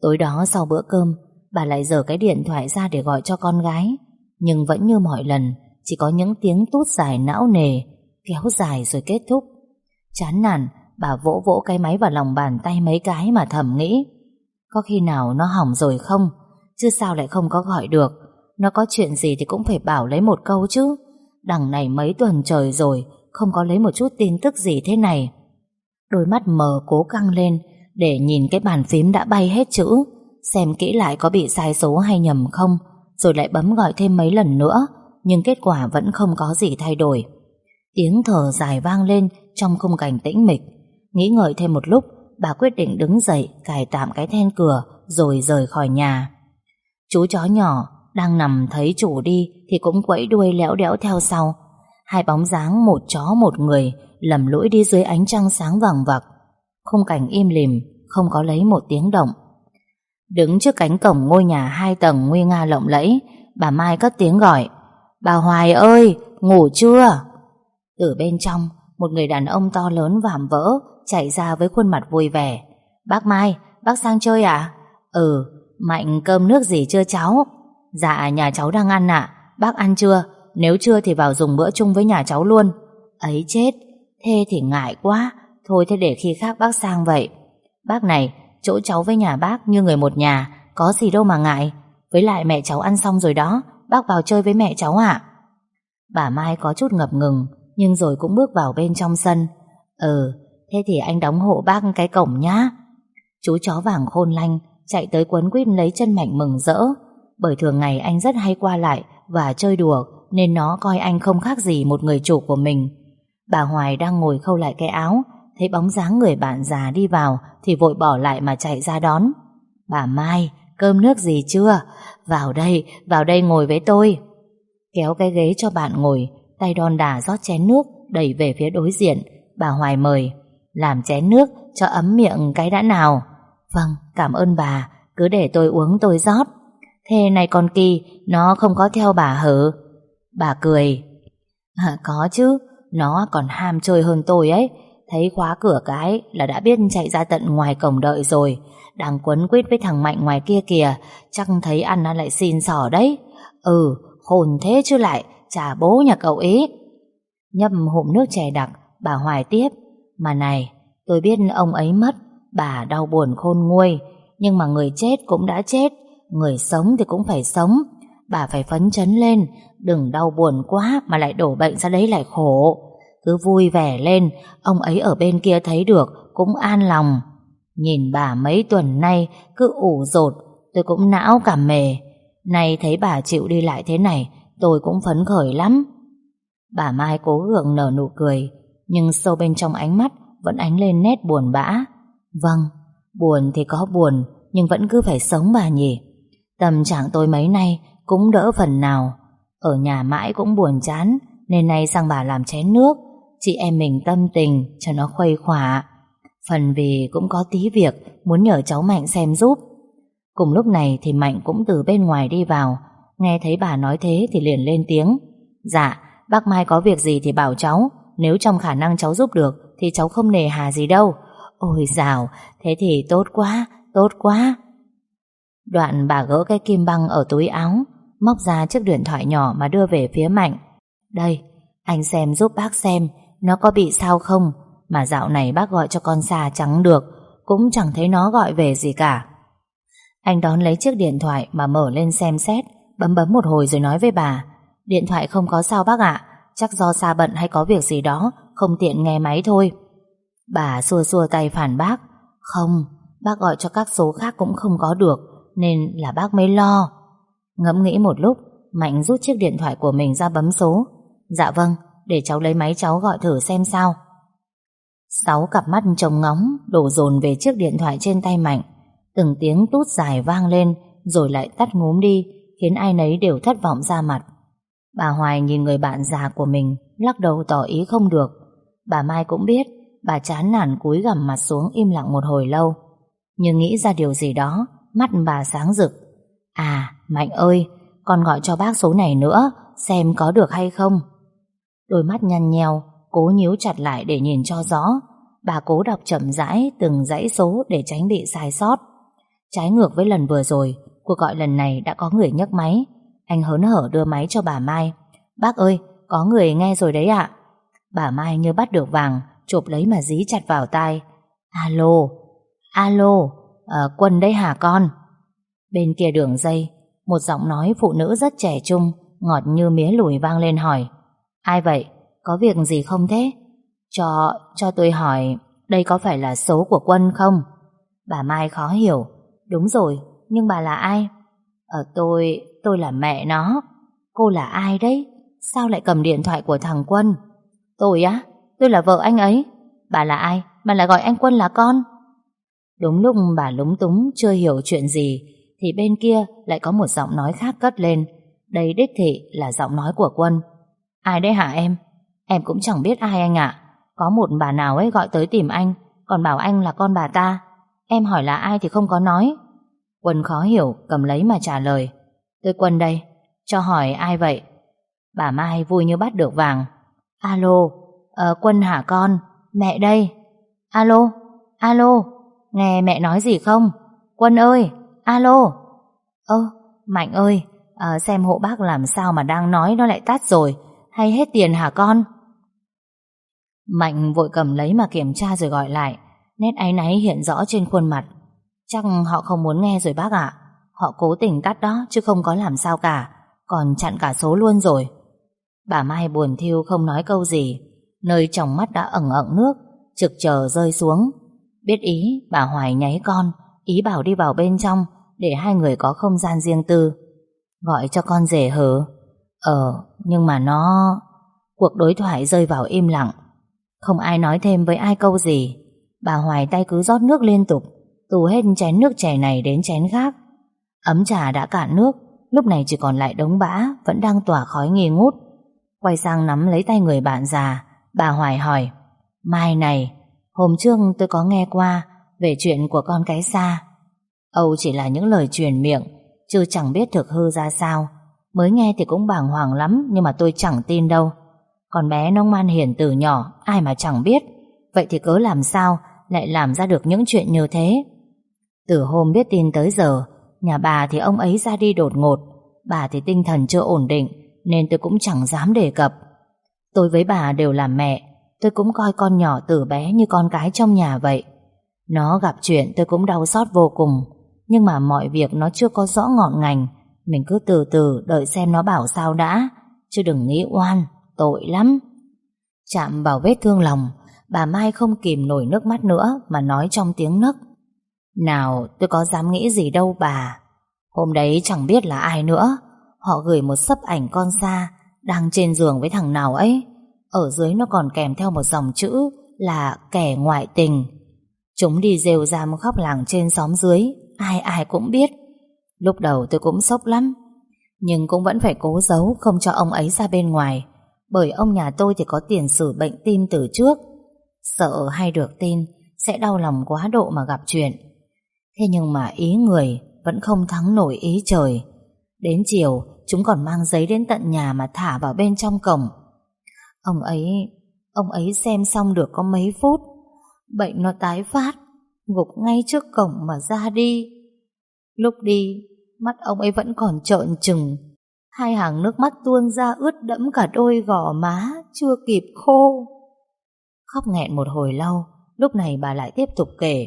Tối đó sau bữa cơm, bà lại dở cái điện thoại ra để gọi cho con gái. Nhưng vẫn như mọi lần, chỉ có những tiếng tút dài não nề, kéo dài rồi kết thúc. Chán nản, bà vỗ vỗ cái máy vào lòng bàn tay mấy cái mà thầm nghĩ. Có khi nào nó hỏng rồi không? Chứ sao lại không có gọi được? Nó có chuyện gì thì cũng phải bảo lấy một câu chứ. Đằng này mấy tuần trời rồi, không có lấy một chút tin tức gì thế này. Đôi mắt mờ cố căng lên để nhìn cái bàn phím đã bay hết chữ, xem kỹ lại có bị sai số hay nhầm không, rồi lại bấm gọi thêm mấy lần nữa, nhưng kết quả vẫn không có gì thay đổi. Tiếng thở dài vang lên trong khung cảnh tĩnh mịch. Nghĩ ngợi thêm một lúc, bà quyết định đứng dậy, cài tạm cái then cửa, rồi rời khỏi nhà. Chú chó nhỏ đang nằm thấy chủ đi thì cũng quẫy đuôi léo đẽo theo sau. Hai bóng dáng một chó một người lầm lũi đi dưới ánh trăng sáng vàng vặc. Khung cảnh im lìm, không có lấy một tiếng động. Đứng trước cánh cổng ngôi nhà hai tầng nguy nga lộng lẫy, bà Mai cất tiếng gọi. Bà Hoài ơi, ngủ chưa? Từ bên trong, một người đàn ông to lớn vạm vỡ chạy ra với khuôn mặt vui vẻ. Bác Mai, bác sang chơi à? Ừ, Mạnh cơm nước gì chưa cháu? Dạ, nhà cháu đang ăn ạ. Bác ăn chưa? Nếu chưa thì vào dùng bữa chung với nhà cháu luôn. Ấy chết, thế thì ngại quá. Thôi thế để khi khác bác sang vậy. Bác này, chỗ cháu với nhà bác như người một nhà, có gì đâu mà ngại. Với lại mẹ cháu ăn xong rồi đó, bác vào chơi với mẹ cháu ạ. Bà Mai có chút ngập ngừng, nhưng rồi cũng bước vào bên trong sân. Ừ, thế thì anh đóng hộ bác cái cổng nhá. Chú chó vàng khôn lanh, chạy tới quấn quýt lấy chân Mạnh mừng rỡ. Bởi thường ngày anh rất hay qua lại và chơi đùa, nên nó coi anh không khác gì một người chủ của mình. Bà Hoài đang ngồi khâu lại cái áo, thấy bóng dáng người bạn già đi vào thì vội bỏ lại mà chạy ra đón. Bà Mai, cơm nước gì chưa? Vào đây, vào đây ngồi với tôi. Kéo cái ghế cho bạn ngồi, tay đòn đà rót chén nước, đẩy về phía đối diện. Bà Hoài mời, làm chén nước cho ấm miệng cái đã nào. Vâng, cảm ơn bà, cứ để tôi uống tôi rót. Thế này con Kỳ, nó không có theo bà hở Bà cười. À, có chứ, nó còn ham chơi hơn tôi ấy. Thấy khóa cửa cái là đã biết chạy ra tận ngoài cổng đợi rồi. Đang quấn quýt với thằng Mạnh ngoài kia kìa, chắc thấy ăn nó lại xin sỏ đấy. Ừ, khôn thế chứ lại, trả bố nhà cậu ấy Nhấp hụm nước chè đặc, bà Hoài tiếp. Mà này, tôi biết ông ấy mất, bà đau buồn khôn nguôi, nhưng mà người chết cũng đã chết, người sống thì cũng phải sống. Bà phải phấn chấn lên, đừng đau buồn quá mà lại đổ bệnh ra đấy lại khổ. Cứ vui vẻ lên, ông ấy ở bên kia thấy được, cũng an lòng. Nhìn bà mấy tuần nay cứ ủ rột, tôi cũng não cả mề. Nay thấy bà chịu đi lại thế này, tôi cũng phấn khởi lắm. Bà Mai cố gượng nở nụ cười, nhưng sâu bên trong ánh mắt vẫn ánh lên nét buồn bã. Vâng, buồn thì có buồn, nhưng vẫn cứ phải sống bà nhỉ. Tâm trạng tôi mấy nay cũng đỡ phần nào. Ở nhà mãi cũng buồn chán, nên nay sang bà làm chén nước, chị em mình tâm tình cho nó khuây khỏa. Phần vì cũng có tí việc muốn nhờ cháu Mạnh xem giúp. Cùng lúc này thì Mạnh cũng từ bên ngoài đi vào, nghe thấy bà nói thế thì liền lên tiếng. Dạ, bác Mai có việc gì thì bảo cháu, nếu trong khả năng cháu giúp được thì cháu không nề hà gì đâu. Ôi dào, thế thì tốt quá, tốt quá. Đoạn bà gỡ cái kim băng ở túi áo, Móc ra chiếc điện thoại nhỏ mà đưa về phía Mạnh. Đây, anh xem giúp bác xem Nó có bị sao không? Mà dạo này bác gọi cho con xa trắng được Cũng chẳng thấy nó gọi về gì cả. Anh đón lấy chiếc điện thoại Mà mở lên xem xét Bấm bấm một hồi rồi nói với bà Điện thoại không có sao bác ạ Chắc do xa bận hay có việc gì đó Không tiện nghe máy thôi. Bà xua xua tay phản bác Không, bác gọi cho các số khác cũng không có được nên là bác mới lo. Ngẫm nghĩ một lúc Mạnh rút chiếc điện thoại của mình ra bấm số. Dạ vâng, để cháu lấy máy cháu gọi thử xem sao. Sáu cặp mắt trông ngóng Đổ dồn về chiếc điện thoại trên tay Mạnh. Từng tiếng tút dài vang lên Rồi lại tắt ngúm đi Khiến ai nấy đều thất vọng ra mặt. Bà Hoài nhìn người bạn già của mình Lắc đầu tỏ ý không được. Bà Mai cũng biết Bà chán nản cúi gằm mặt xuống im lặng một hồi lâu. Nhưng nghĩ ra điều gì đó Mắt bà sáng rực. À Mạnh ơi, Con gọi cho bác số này nữa, Xem có được hay không. Đôi mắt nhăn nheo, Cố nhíu chặt lại để nhìn cho rõ. Bà cố đọc chậm rãi từng dãy số Để tránh bị sai sót. Trái ngược với lần vừa rồi, Cuộc gọi lần này đã có người nhấc máy. Anh hớn hở đưa máy cho bà Mai. Bác ơi, có người nghe rồi đấy ạ. Bà Mai như bắt được vàng, Chụp lấy mà dí chặt vào tai. Alo Alo à, Quân đây hả con Bên kia đường dây Một giọng nói phụ nữ rất trẻ trung Ngọt như mía lùi vang lên hỏi Ai vậy? Có việc gì không thế? Cho, cho tôi hỏi Đây có phải là số của Quân không? Bà Mai khó hiểu Đúng rồi, nhưng bà là ai? ở tôi, tôi là mẹ nó Cô là ai đấy? Sao lại cầm điện thoại của thằng Quân? Tôi á? Tôi là vợ anh ấy Bà là ai mà lại gọi anh Quân là con Đúng lúc bà lúng túng Chưa hiểu chuyện gì, Thì bên kia lại có một giọng nói khác cất lên. Đây đích thị là giọng nói của Quân. Ai đấy hả em? Em cũng chẳng biết ai anh ạ. Có một bà nào ấy gọi tới tìm anh, Còn bảo anh là con bà ta. Em hỏi là ai thì không có nói. Quân khó hiểu, cầm lấy mà trả lời. Tôi Quân đây, Cho hỏi ai vậy? Bà Mai vui như bắt được vàng. Alo Ờ Quân hả con? Mẹ đây. Alo Alo. Nghe mẹ nói gì không? Quân ơi Alo. Ơ Mạnh ơi à, Xem hộ bác làm sao mà đang nói nó lại tắt rồi. Hay hết tiền hả con? Mạnh vội cầm lấy mà kiểm tra rồi gọi lại. Nét áy náy hiện rõ trên khuôn mặt. Chắc họ không muốn nghe rồi bác ạ. Họ cố tình tắt đó chứ không có làm sao cả. Còn chặn cả số luôn rồi. Bà Mai buồn thiêu không nói câu gì. Nơi trong mắt đã ẩn ẩn nước Trực chờ rơi xuống. Biết ý, bà Hoài nháy con, Ý bảo đi vào bên trong, Để hai người có không gian riêng tư. Gọi cho con rể hở. Ờ nhưng mà nó, Cuộc đối thoại rơi vào im lặng. Không ai nói thêm với ai câu gì. Bà Hoài tay cứ rót nước liên tục, Tù hết chén nước chè này đến chén khác. Ấm trà đã cạn nước, Lúc này chỉ còn lại đống bã, Vẫn đang tỏa khói nghi ngút. Quay sang nắm lấy tay người bạn già, Bà Hoài hỏi, Mai này Hôm trước tôi có nghe qua Về chuyện của con cái xa Âu chỉ là những lời truyền miệng, Chứ chẳng biết thực hư ra sao. Mới nghe thì cũng bàng hoàng lắm, Nhưng mà tôi chẳng tin đâu. Con bé nông man hiền từ nhỏ, Ai mà chẳng biết. Vậy thì cớ làm sao Lại làm ra được những chuyện như thế? Từ hôm biết tin tới giờ, Nhà bà thì ông ấy ra đi đột ngột. Bà thì tinh thần chưa ổn định, Nên tôi cũng chẳng dám đề cập. Tôi với bà đều là mẹ Tôi cũng coi con nhỏ từ bé như con cái trong nhà vậy. Nó gặp chuyện tôi cũng đau xót vô cùng, Nhưng mà mọi việc nó chưa có rõ ngọn ngành. Mình cứ từ từ đợi xem nó bảo sao đã, Chứ đừng nghĩ oan, Tội lắm. Chạm vào vết thương lòng, Bà Mai không kìm nổi nước mắt nữa Mà nói trong tiếng nấc. Nào, tôi có dám nghĩ gì đâu bà. Hôm đấy chẳng biết là ai nữa. Họ gửi một sấp ảnh con xa đang trên giường với thằng nào ấy. Ở dưới nó còn kèm theo một dòng chữ Là kẻ ngoại tình. Chúng đi rêu ram khóc làng trên xóm dưới, Ai ai cũng biết. Lúc đầu tôi cũng sốc lắm, Nhưng cũng vẫn phải cố giấu Không cho ông ấy ra bên ngoài, Bởi ông nhà tôi thì có tiền sử bệnh tim từ trước. Sợ hay được tin, Sẽ đau lòng quá độ mà gặp chuyện. Thế nhưng mà ý người Vẫn không thắng nổi ý trời. Đến chiều, Chúng còn mang giấy đến tận nhà mà thả vào bên trong cổng. Ông ấy Ông ấy xem xong được có mấy phút Bệnh nó tái phát Gục ngay trước cổng mà ra đi Lúc đi Mắt ông ấy vẫn còn trợn trừng Hai hàng nước mắt tuôn ra ướt đẫm cả đôi gò má, chưa kịp khô. Khóc nghẹn một hồi lâu, lúc này bà lại tiếp tục kể.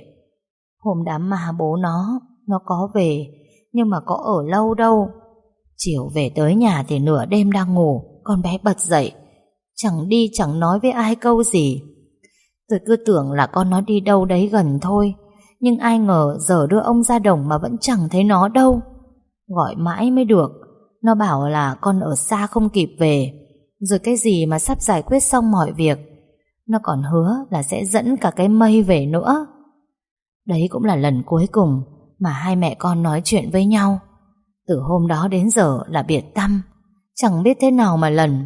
Hôm đám ma bố nó, nó có về, nhưng mà có ở lâu đâu. Chiều về tới nhà thì nửa đêm đang ngủ, con bé bật dậy. Chẳng đi chẳng nói với ai câu gì. Tôi cứ tưởng là con nó đi đâu đấy gần thôi, nhưng ai ngờ giờ đưa ông ra đồng mà vẫn chẳng thấy nó đâu. Gọi mãi mới được, nó bảo là con ở xa không kịp về, rồi cái gì mà sắp giải quyết xong mọi việc. Nó còn hứa là sẽ dẫn cả cái mây về nữa. Đấy cũng là lần cuối cùng mà hai mẹ con nói chuyện với nhau. Từ hôm đó đến giờ là biệt tâm, chẳng biết thế nào mà lần.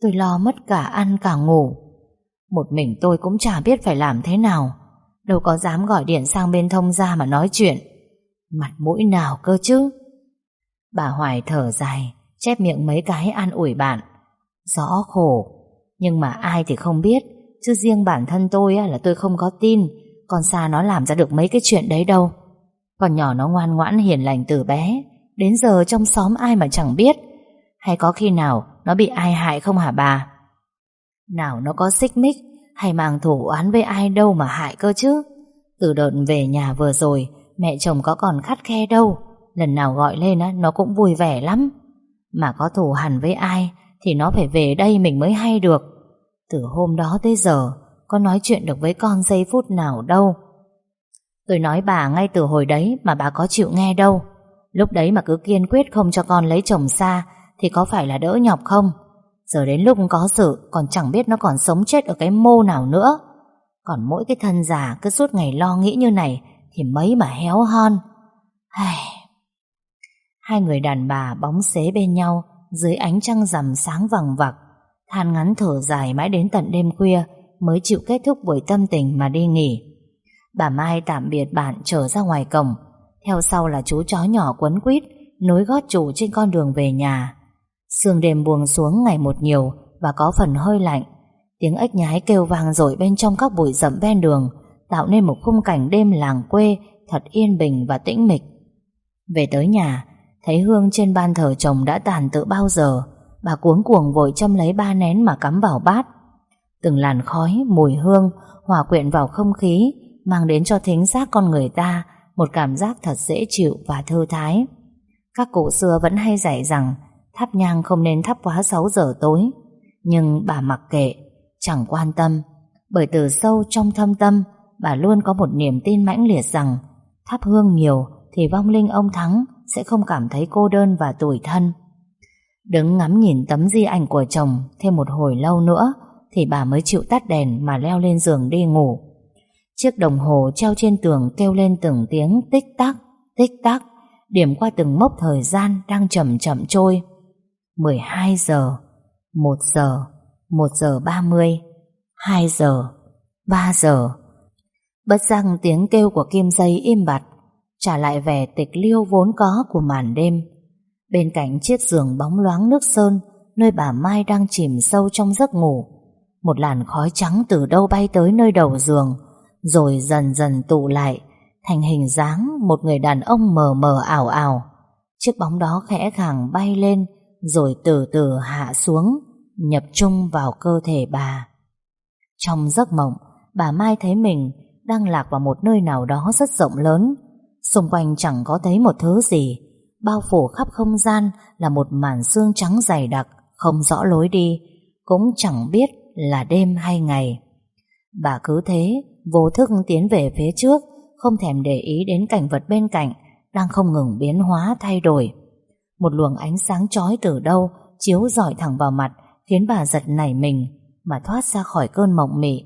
Tôi lo mất cả ăn cả ngủ. Một mình tôi cũng chả biết phải làm thế nào. Đâu có dám gọi điện sang bên thông gia mà nói chuyện. Mặt mũi nào cơ chứ? Bà Hoài thở dài, chép miệng mấy cái an ủi bạn. Rõ khổ, nhưng mà ai thì không biết, chứ riêng bản thân tôi là tôi không có tin con xa nó làm ra được mấy cái chuyện đấy đâu. Con nhỏ nó ngoan ngoãn hiền lành từ bé, đến giờ trong xóm ai mà chẳng biết. Hay có khi nào nó bị ai hại không hả bà? Nào nó có xích mích hay mang thủ oán với ai đâu mà hại cơ chứ. Từ đợt về nhà vừa rồi, mẹ chồng có còn khắt khe đâu. Lần nào gọi lên á, nó cũng vui vẻ lắm. Mà có thù hằn với ai thì nó phải về đây mình mới hay được. Từ hôm đó tới giờ, có nói chuyện được với con giây phút nào đâu. Tôi nói bà ngay từ hồi đấy mà bà có chịu nghe đâu. Lúc đấy mà cứ kiên quyết không cho con lấy chồng xa thì có phải là đỡ nhọc không? Giờ đến lúc có sự còn chẳng biết nó còn sống chết ở cái mô nào nữa. Còn mỗi cái thân già cứ suốt ngày lo nghĩ như này thì mấy mà héo hon. Ai... Hai người đàn bà bóng xế bên nhau dưới ánh trăng rằm sáng vằng vặc, than ngắn thở dài mãi đến tận đêm khuya mới chịu kết thúc buổi tâm tình mà đi nghỉ. Bà Mai tạm biệt bạn trở ra ngoài cổng, theo sau là chú chó nhỏ quấn quýt nối gót chủ trên con đường về nhà. Sương đêm buông xuống ngày một nhiều và có phần hơi lạnh. Tiếng ếch nhái kêu vang rồi bên trong các bụi rậm ven đường, tạo nên một khung cảnh đêm làng quê thật yên bình và tĩnh mịch. Về tới nhà, Thấy hương trên ban thờ chồng đã tàn tự bao giờ Bà cuống cuồng vội châm lấy ba nén mà cắm vào bát Từng làn khói, mùi hương Hòa quyện vào không khí Mang đến cho thính giác con người ta Một cảm giác thật dễ chịu và thư thái Các cụ xưa vẫn hay dạy rằng Thắp nhang không nên thắp quá 6 giờ tối Nhưng bà mặc kệ Chẳng quan tâm Bởi từ sâu trong thâm tâm Bà luôn có một niềm tin mãnh liệt rằng Thắp hương nhiều Thì vong linh ông Thắng sẽ không cảm thấy cô đơn và tủi thân. Đứng ngắm nhìn tấm di ảnh của chồng thêm một hồi lâu nữa thì bà mới chịu tắt đèn mà leo lên giường đi ngủ. Chiếc đồng hồ treo trên tường kêu lên từng tiếng tích tắc, tích tắc, điểm qua từng mốc thời gian đang chậm chậm trôi. 12 giờ, 1 giờ, 1 giờ 30, 2 giờ, 3 giờ. Bất giác tiếng kêu của kim dây im bặt trả lại vẻ tịch liêu vốn có của màn đêm. Bên cạnh chiếc giường bóng loáng nước sơn, nơi bà Mai đang chìm sâu trong giấc ngủ, một làn khói trắng từ đâu bay tới nơi đầu giường, rồi dần dần tụ lại, thành hình dáng một người đàn ông mờ mờ ảo ảo. Chiếc bóng đó khẽ khàng bay lên, rồi từ từ hạ xuống, nhập trung vào cơ thể bà. Trong giấc mộng, bà Mai thấy mình đang lạc vào một nơi nào đó rất rộng lớn, Xung quanh chẳng có thấy một thứ gì Bao phủ khắp không gian Là một màn xương trắng dày đặc Không rõ lối đi Cũng chẳng biết là đêm hay ngày. Bà cứ thế Vô thức tiến về phía trước Không thèm để ý đến cảnh vật bên cạnh Đang không ngừng biến hóa thay đổi. Một luồng ánh sáng chói từ đâu Chiếu rọi thẳng vào mặt, Khiến bà giật nảy mình, Mà thoát ra khỏi cơn mộng mị.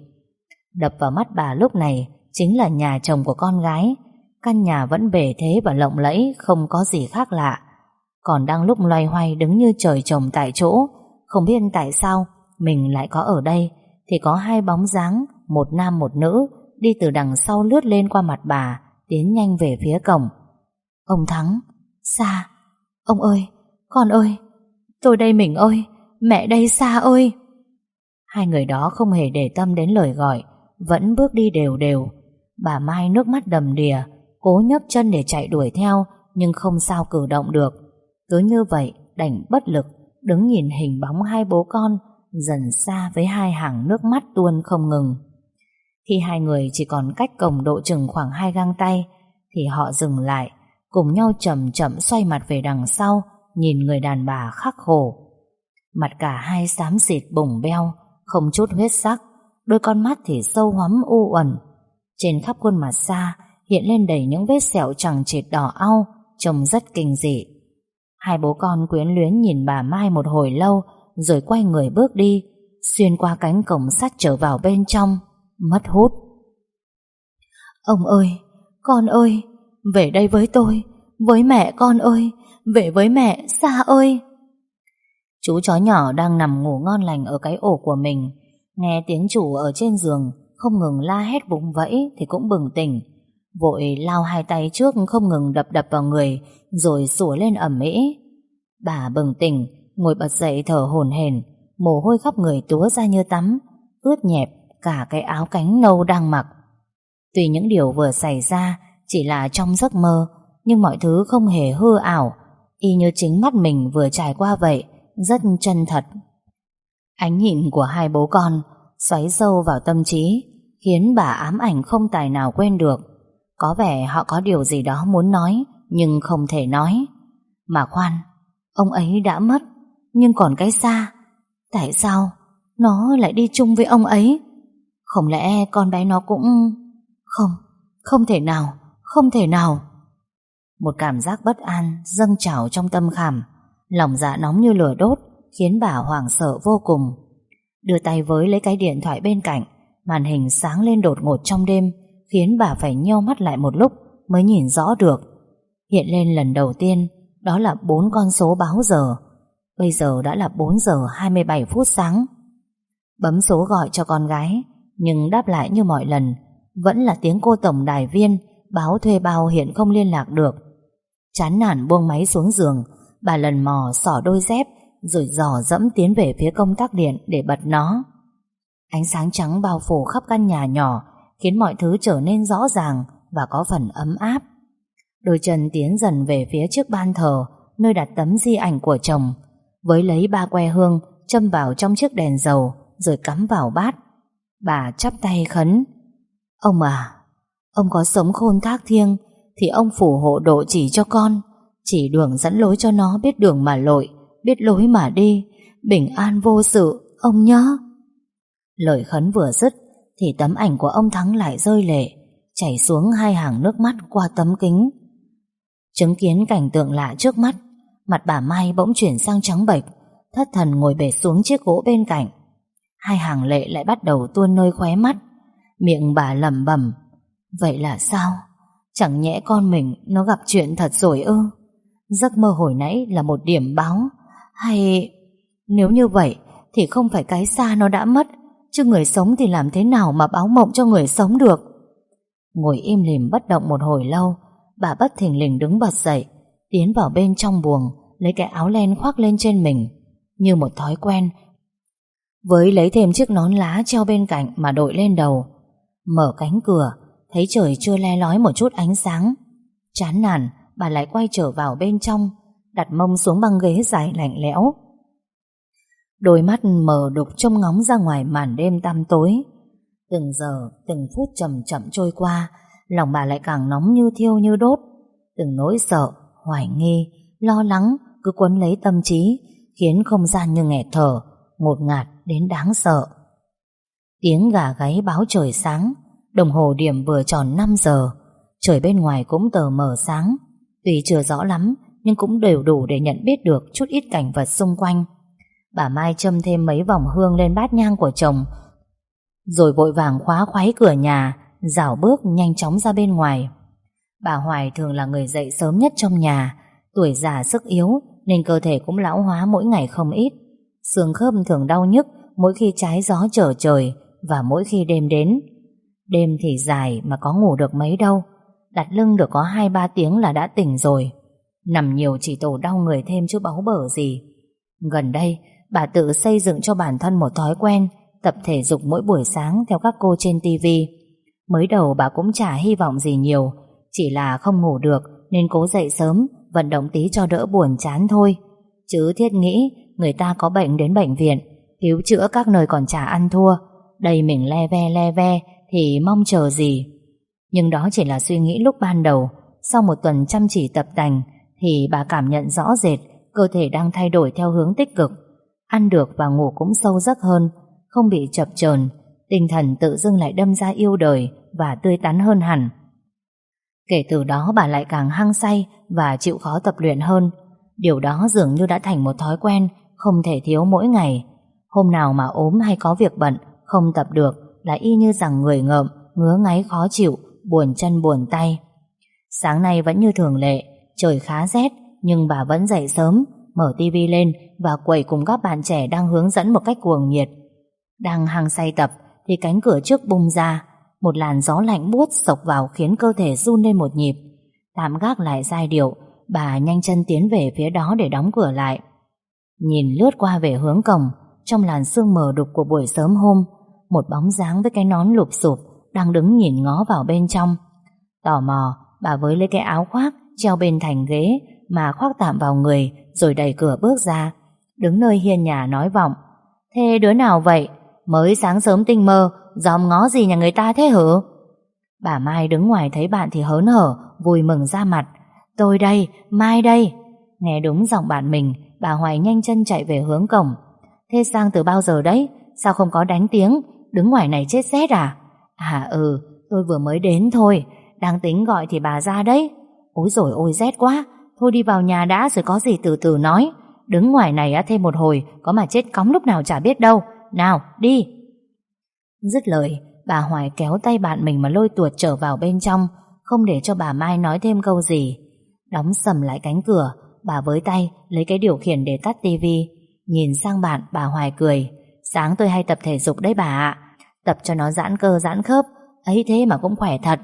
Đập vào mắt bà lúc này Chính là nhà chồng của con gái. Căn nhà vẫn bề thế và lộng lẫy, Không có gì khác lạ. Còn đang lúc loay hoay đứng như trời trồng tại chỗ, Không biết tại sao Mình lại có ở đây, Thì có hai bóng dáng, Một nam một nữ, Đi từ đằng sau lướt lên qua mặt bà, Tiến nhanh về phía cổng. Ông Thắng Xa Ông ơi, Con ơi, Tôi đây mình ơi, Mẹ đây xa ơi. Hai người đó không hề để tâm đến lời gọi, Vẫn bước đi đều đều. Bà Mai nước mắt đầm đìa, Cố nhấc chân để chạy đuổi theo, Nhưng không sao cử động được. Cứ như vậy, đành bất lực, Đứng nhìn hình bóng hai bố con, Dần xa với hai hàng nước mắt tuôn không ngừng. Khi hai người chỉ còn cách cổng độ chừng khoảng hai găng tay, Thì họ dừng lại Cùng nhau chậm chậm xoay mặt về đằng sau, Nhìn người đàn bà khắc khổ. Mặt cả hai xám xịt bùng beo, Không chút huyết sắc, Đôi con mắt thì sâu hoắm u uẩn. Trên khắp khuôn mặt xa, Hiện lên đầy những vết sẹo chẳng chịt đỏ au, Trông rất kinh dị. Hai bố con quyến luyến nhìn bà Mai một hồi lâu, Rồi quay người bước đi, Xuyên qua cánh cổng sắt trở vào bên trong, Mất hút. Ông ơi, Con ơi về đây với tôi. Với mẹ con ơi. Về với mẹ xa ơi. Chú chó nhỏ đang nằm ngủ ngon lành Ở cái ổ của mình. Nghe tiếng chủ ở trên giường, Không ngừng la hét vùng vẫy Thì cũng bừng tỉnh. Vội lao hai tay trước, không ngừng đập đập vào người, Rồi sủa lên ẩm mỹ Bà bừng tỉnh, Ngồi bật dậy thở hổn hển, Mồ hôi khắp người túa ra như tắm, Ướt nhẹp cả cái áo cánh nâu đang mặc. Tuy những điều vừa xảy ra chỉ là trong giấc mơ, Nhưng mọi thứ không hề hư ảo, Y như chính mắt mình vừa trải qua vậy, Rất chân thật. Ánh nhìn của hai bố con Xoáy sâu vào tâm trí, Khiến bà ám ảnh không tài nào quên được. Có vẻ họ có điều gì đó muốn nói, Nhưng không thể nói. Mà khoan, Ông ấy đã mất, Nhưng còn cái xa, Tại sao Nó lại đi chung với ông ấy? Không lẽ con bé nó cũng Không Không thể nào. Không thể nào Một cảm giác bất an dâng trào trong tâm khảm Lòng dạ nóng như lửa đốt Khiến bà hoảng sợ vô cùng Đưa tay với lấy cái điện thoại bên cạnh Màn hình sáng lên đột ngột trong đêm khiến bà phải nheo mắt lại một lúc mới nhìn rõ được. Hiện lên lần đầu tiên, đó là bốn con số báo giờ. Bây giờ đã là 4 giờ 27 phút sáng. Bấm số gọi cho con gái, nhưng đáp lại như mọi lần, vẫn là tiếng cô tổng đài viên báo thuê bao hiện không liên lạc được. Chán nản buông máy xuống giường, bà lần mò xỏ đôi dép rồi dò dẫm tiến về phía công tắc điện để bật nó. Ánh sáng trắng bao phủ khắp căn nhà nhỏ khiến mọi thứ trở nên rõ ràng và có phần ấm áp. Đôi chân tiến dần về phía trước ban thờ, nơi đặt tấm di ảnh của chồng, với lấy ba que hương châm vào trong chiếc đèn dầu rồi cắm vào bát. Bà chắp tay khấn. Ông à, ông có sống khôn thác thiêng thì ông phù hộ độ chỉ cho con, chỉ đường dẫn lối cho nó biết đường mà lội, biết lối mà đi, bình an vô sự, ông nhớ. Lời khấn vừa dứt thì tấm ảnh của ông Thắng lại rơi lệ, chảy xuống hai hàng nước mắt qua tấm kính. Chứng kiến cảnh tượng lạ trước mắt, mặt bà Mai bỗng chuyển sang trắng bệch, thất thần ngồi bệt xuống chiếc gỗ bên cạnh. Hai hàng lệ lại bắt đầu tuôn nơi khóe mắt, miệng bà lẩm bẩm, vậy là sao? Chẳng nhẽ con mình nó gặp chuyện thật rồi ư? Giấc mơ hồi nãy là một điểm báo, hay nếu như vậy thì không phải cái xa nó đã mất Chứ người sống thì làm thế nào mà báo mộng cho người sống được Ngồi im lìm bất động một hồi lâu Bà bất thình lình đứng bật dậy Tiến vào bên trong buồng Lấy cái áo len khoác lên trên mình Như một thói quen Với lấy thêm chiếc nón lá treo bên cạnh Mà đội lên đầu Mở cánh cửa Thấy trời chưa le lói một chút ánh sáng Chán nản Bà lại quay trở vào bên trong Đặt mông xuống băng ghế dài lạnh lẽo. Đôi mắt mờ đục trông ngóng ra ngoài màn đêm tăm tối. Từng giờ, từng phút chậm chậm trôi qua Lòng bà lại càng nóng như thiêu như đốt. Từng nỗi sợ, hoài nghi, lo lắng Cứ quấn lấy tâm trí Khiến không gian như nghẹt thở Ngột ngạt đến đáng sợ. Tiếng gà gáy báo trời sáng. Đồng hồ điểm vừa tròn 5 giờ. Trời bên ngoài cũng tờ mờ sáng. Tuy chưa rõ lắm, Nhưng cũng đều đủ để nhận biết được Chút ít cảnh vật xung quanh. Bà Mai châm thêm mấy vòng hương lên bát nhang của chồng, Rồi vội vàng khóa khoáy cửa nhà Dảo bước nhanh chóng ra bên ngoài. Bà Hoài thường là người dậy sớm nhất trong nhà. Tuổi già sức yếu, Nên cơ thể cũng lão hóa mỗi ngày không ít. Xương khớp thường đau nhức Mỗi khi trái gió trở trời Và mỗi khi đêm đến. Đêm thì dài mà có ngủ được mấy đâu Đặt lưng được có 2-3 tiếng là đã tỉnh rồi Nằm nhiều chỉ tổ đau người thêm chứ báu bở gì Gần đây Bà tự xây dựng cho bản thân một thói quen tập thể dục mỗi buổi sáng theo các cô trên tivi. Mới đầu bà cũng chả hy vọng gì nhiều, chỉ là không ngủ được nên cố dậy sớm, vận động tí cho đỡ buồn chán thôi. Chứ thiết nghĩ người ta có bệnh đến bệnh viện, cứu chữa các nơi còn trả ăn thua. Đây mình le ve le ve thì mong chờ gì. Nhưng đó chỉ là suy nghĩ lúc ban đầu. Sau một tuần chăm chỉ tập tành thì bà cảm nhận rõ rệt cơ thể đang thay đổi theo hướng tích cực. Ăn được và ngủ cũng sâu giấc hơn, không bị chập chờn, tinh thần tự dưng lại đâm ra yêu đời và tươi tắn hơn hẳn. Kể từ đó bà lại càng hăng say và chịu khó tập luyện hơn. Điều đó dường như đã thành một thói quen không thể thiếu mỗi ngày. Hôm nào mà ốm hay có việc bận, không tập được là y như rằng người ngợm, ngứa ngáy khó chịu, buồn chân buồn tay. Sáng nay vẫn như thường lệ, trời khá rét nhưng bà vẫn dậy sớm, mở tivi lên và quẩy cùng các bạn trẻ đang hướng dẫn một cách cuồng nhiệt. Đang hăng say tập thì cánh cửa trước bung ra, một làn gió lạnh buốt sộc vào khiến cơ thể run lên một nhịp. Tạm gác lại giai điệu, bà nhanh chân tiến về phía đó để đóng cửa lại. Nhìn lướt qua về hướng cổng, trong làn sương mờ đục của buổi sớm hôm, một bóng dáng với cái nón lụp sụp đang đứng nhìn ngó vào bên trong. Tò mò, bà với lấy cái áo khoác treo bên thành ghế mà khoác tạm vào người rồi đẩy cửa bước ra. Đứng nơi hiên nhà nói vọng. Thế đứa nào vậy? Mới sáng sớm tinh mơ, dòm ngó gì nhà người ta thế hử? Bà Mai đứng ngoài thấy bạn thì hớn hở, vui mừng ra mặt. Tôi đây, Mai đây. Nghe đúng giọng bạn mình, bà Hoài nhanh chân chạy về hướng cổng. Thế sang từ bao giờ đấy? Sao không có đánh tiếng? Đứng ngoài này chết rét à? À ừ, tôi vừa mới đến thôi. Đang tính gọi thì bà ra đấy. Ôi rồi ôi rét quá. Thôi đi vào nhà đã rồi có gì từ từ nói. Đứng ngoài này á thêm một hồi, có mà chết cóng lúc nào chả biết đâu. Nào, đi. Dứt lời, bà Hoài kéo tay bạn mình mà lôi tuột trở vào bên trong, không để cho bà Mai nói thêm câu gì. Đóng sầm lại cánh cửa, bà với tay lấy cái điều khiển để tắt tivi. Nhìn sang bạn, bà Hoài cười. Sáng tôi hay tập thể dục đấy bà ạ. Tập cho nó giãn cơ giãn khớp, ấy thế mà cũng khỏe thật.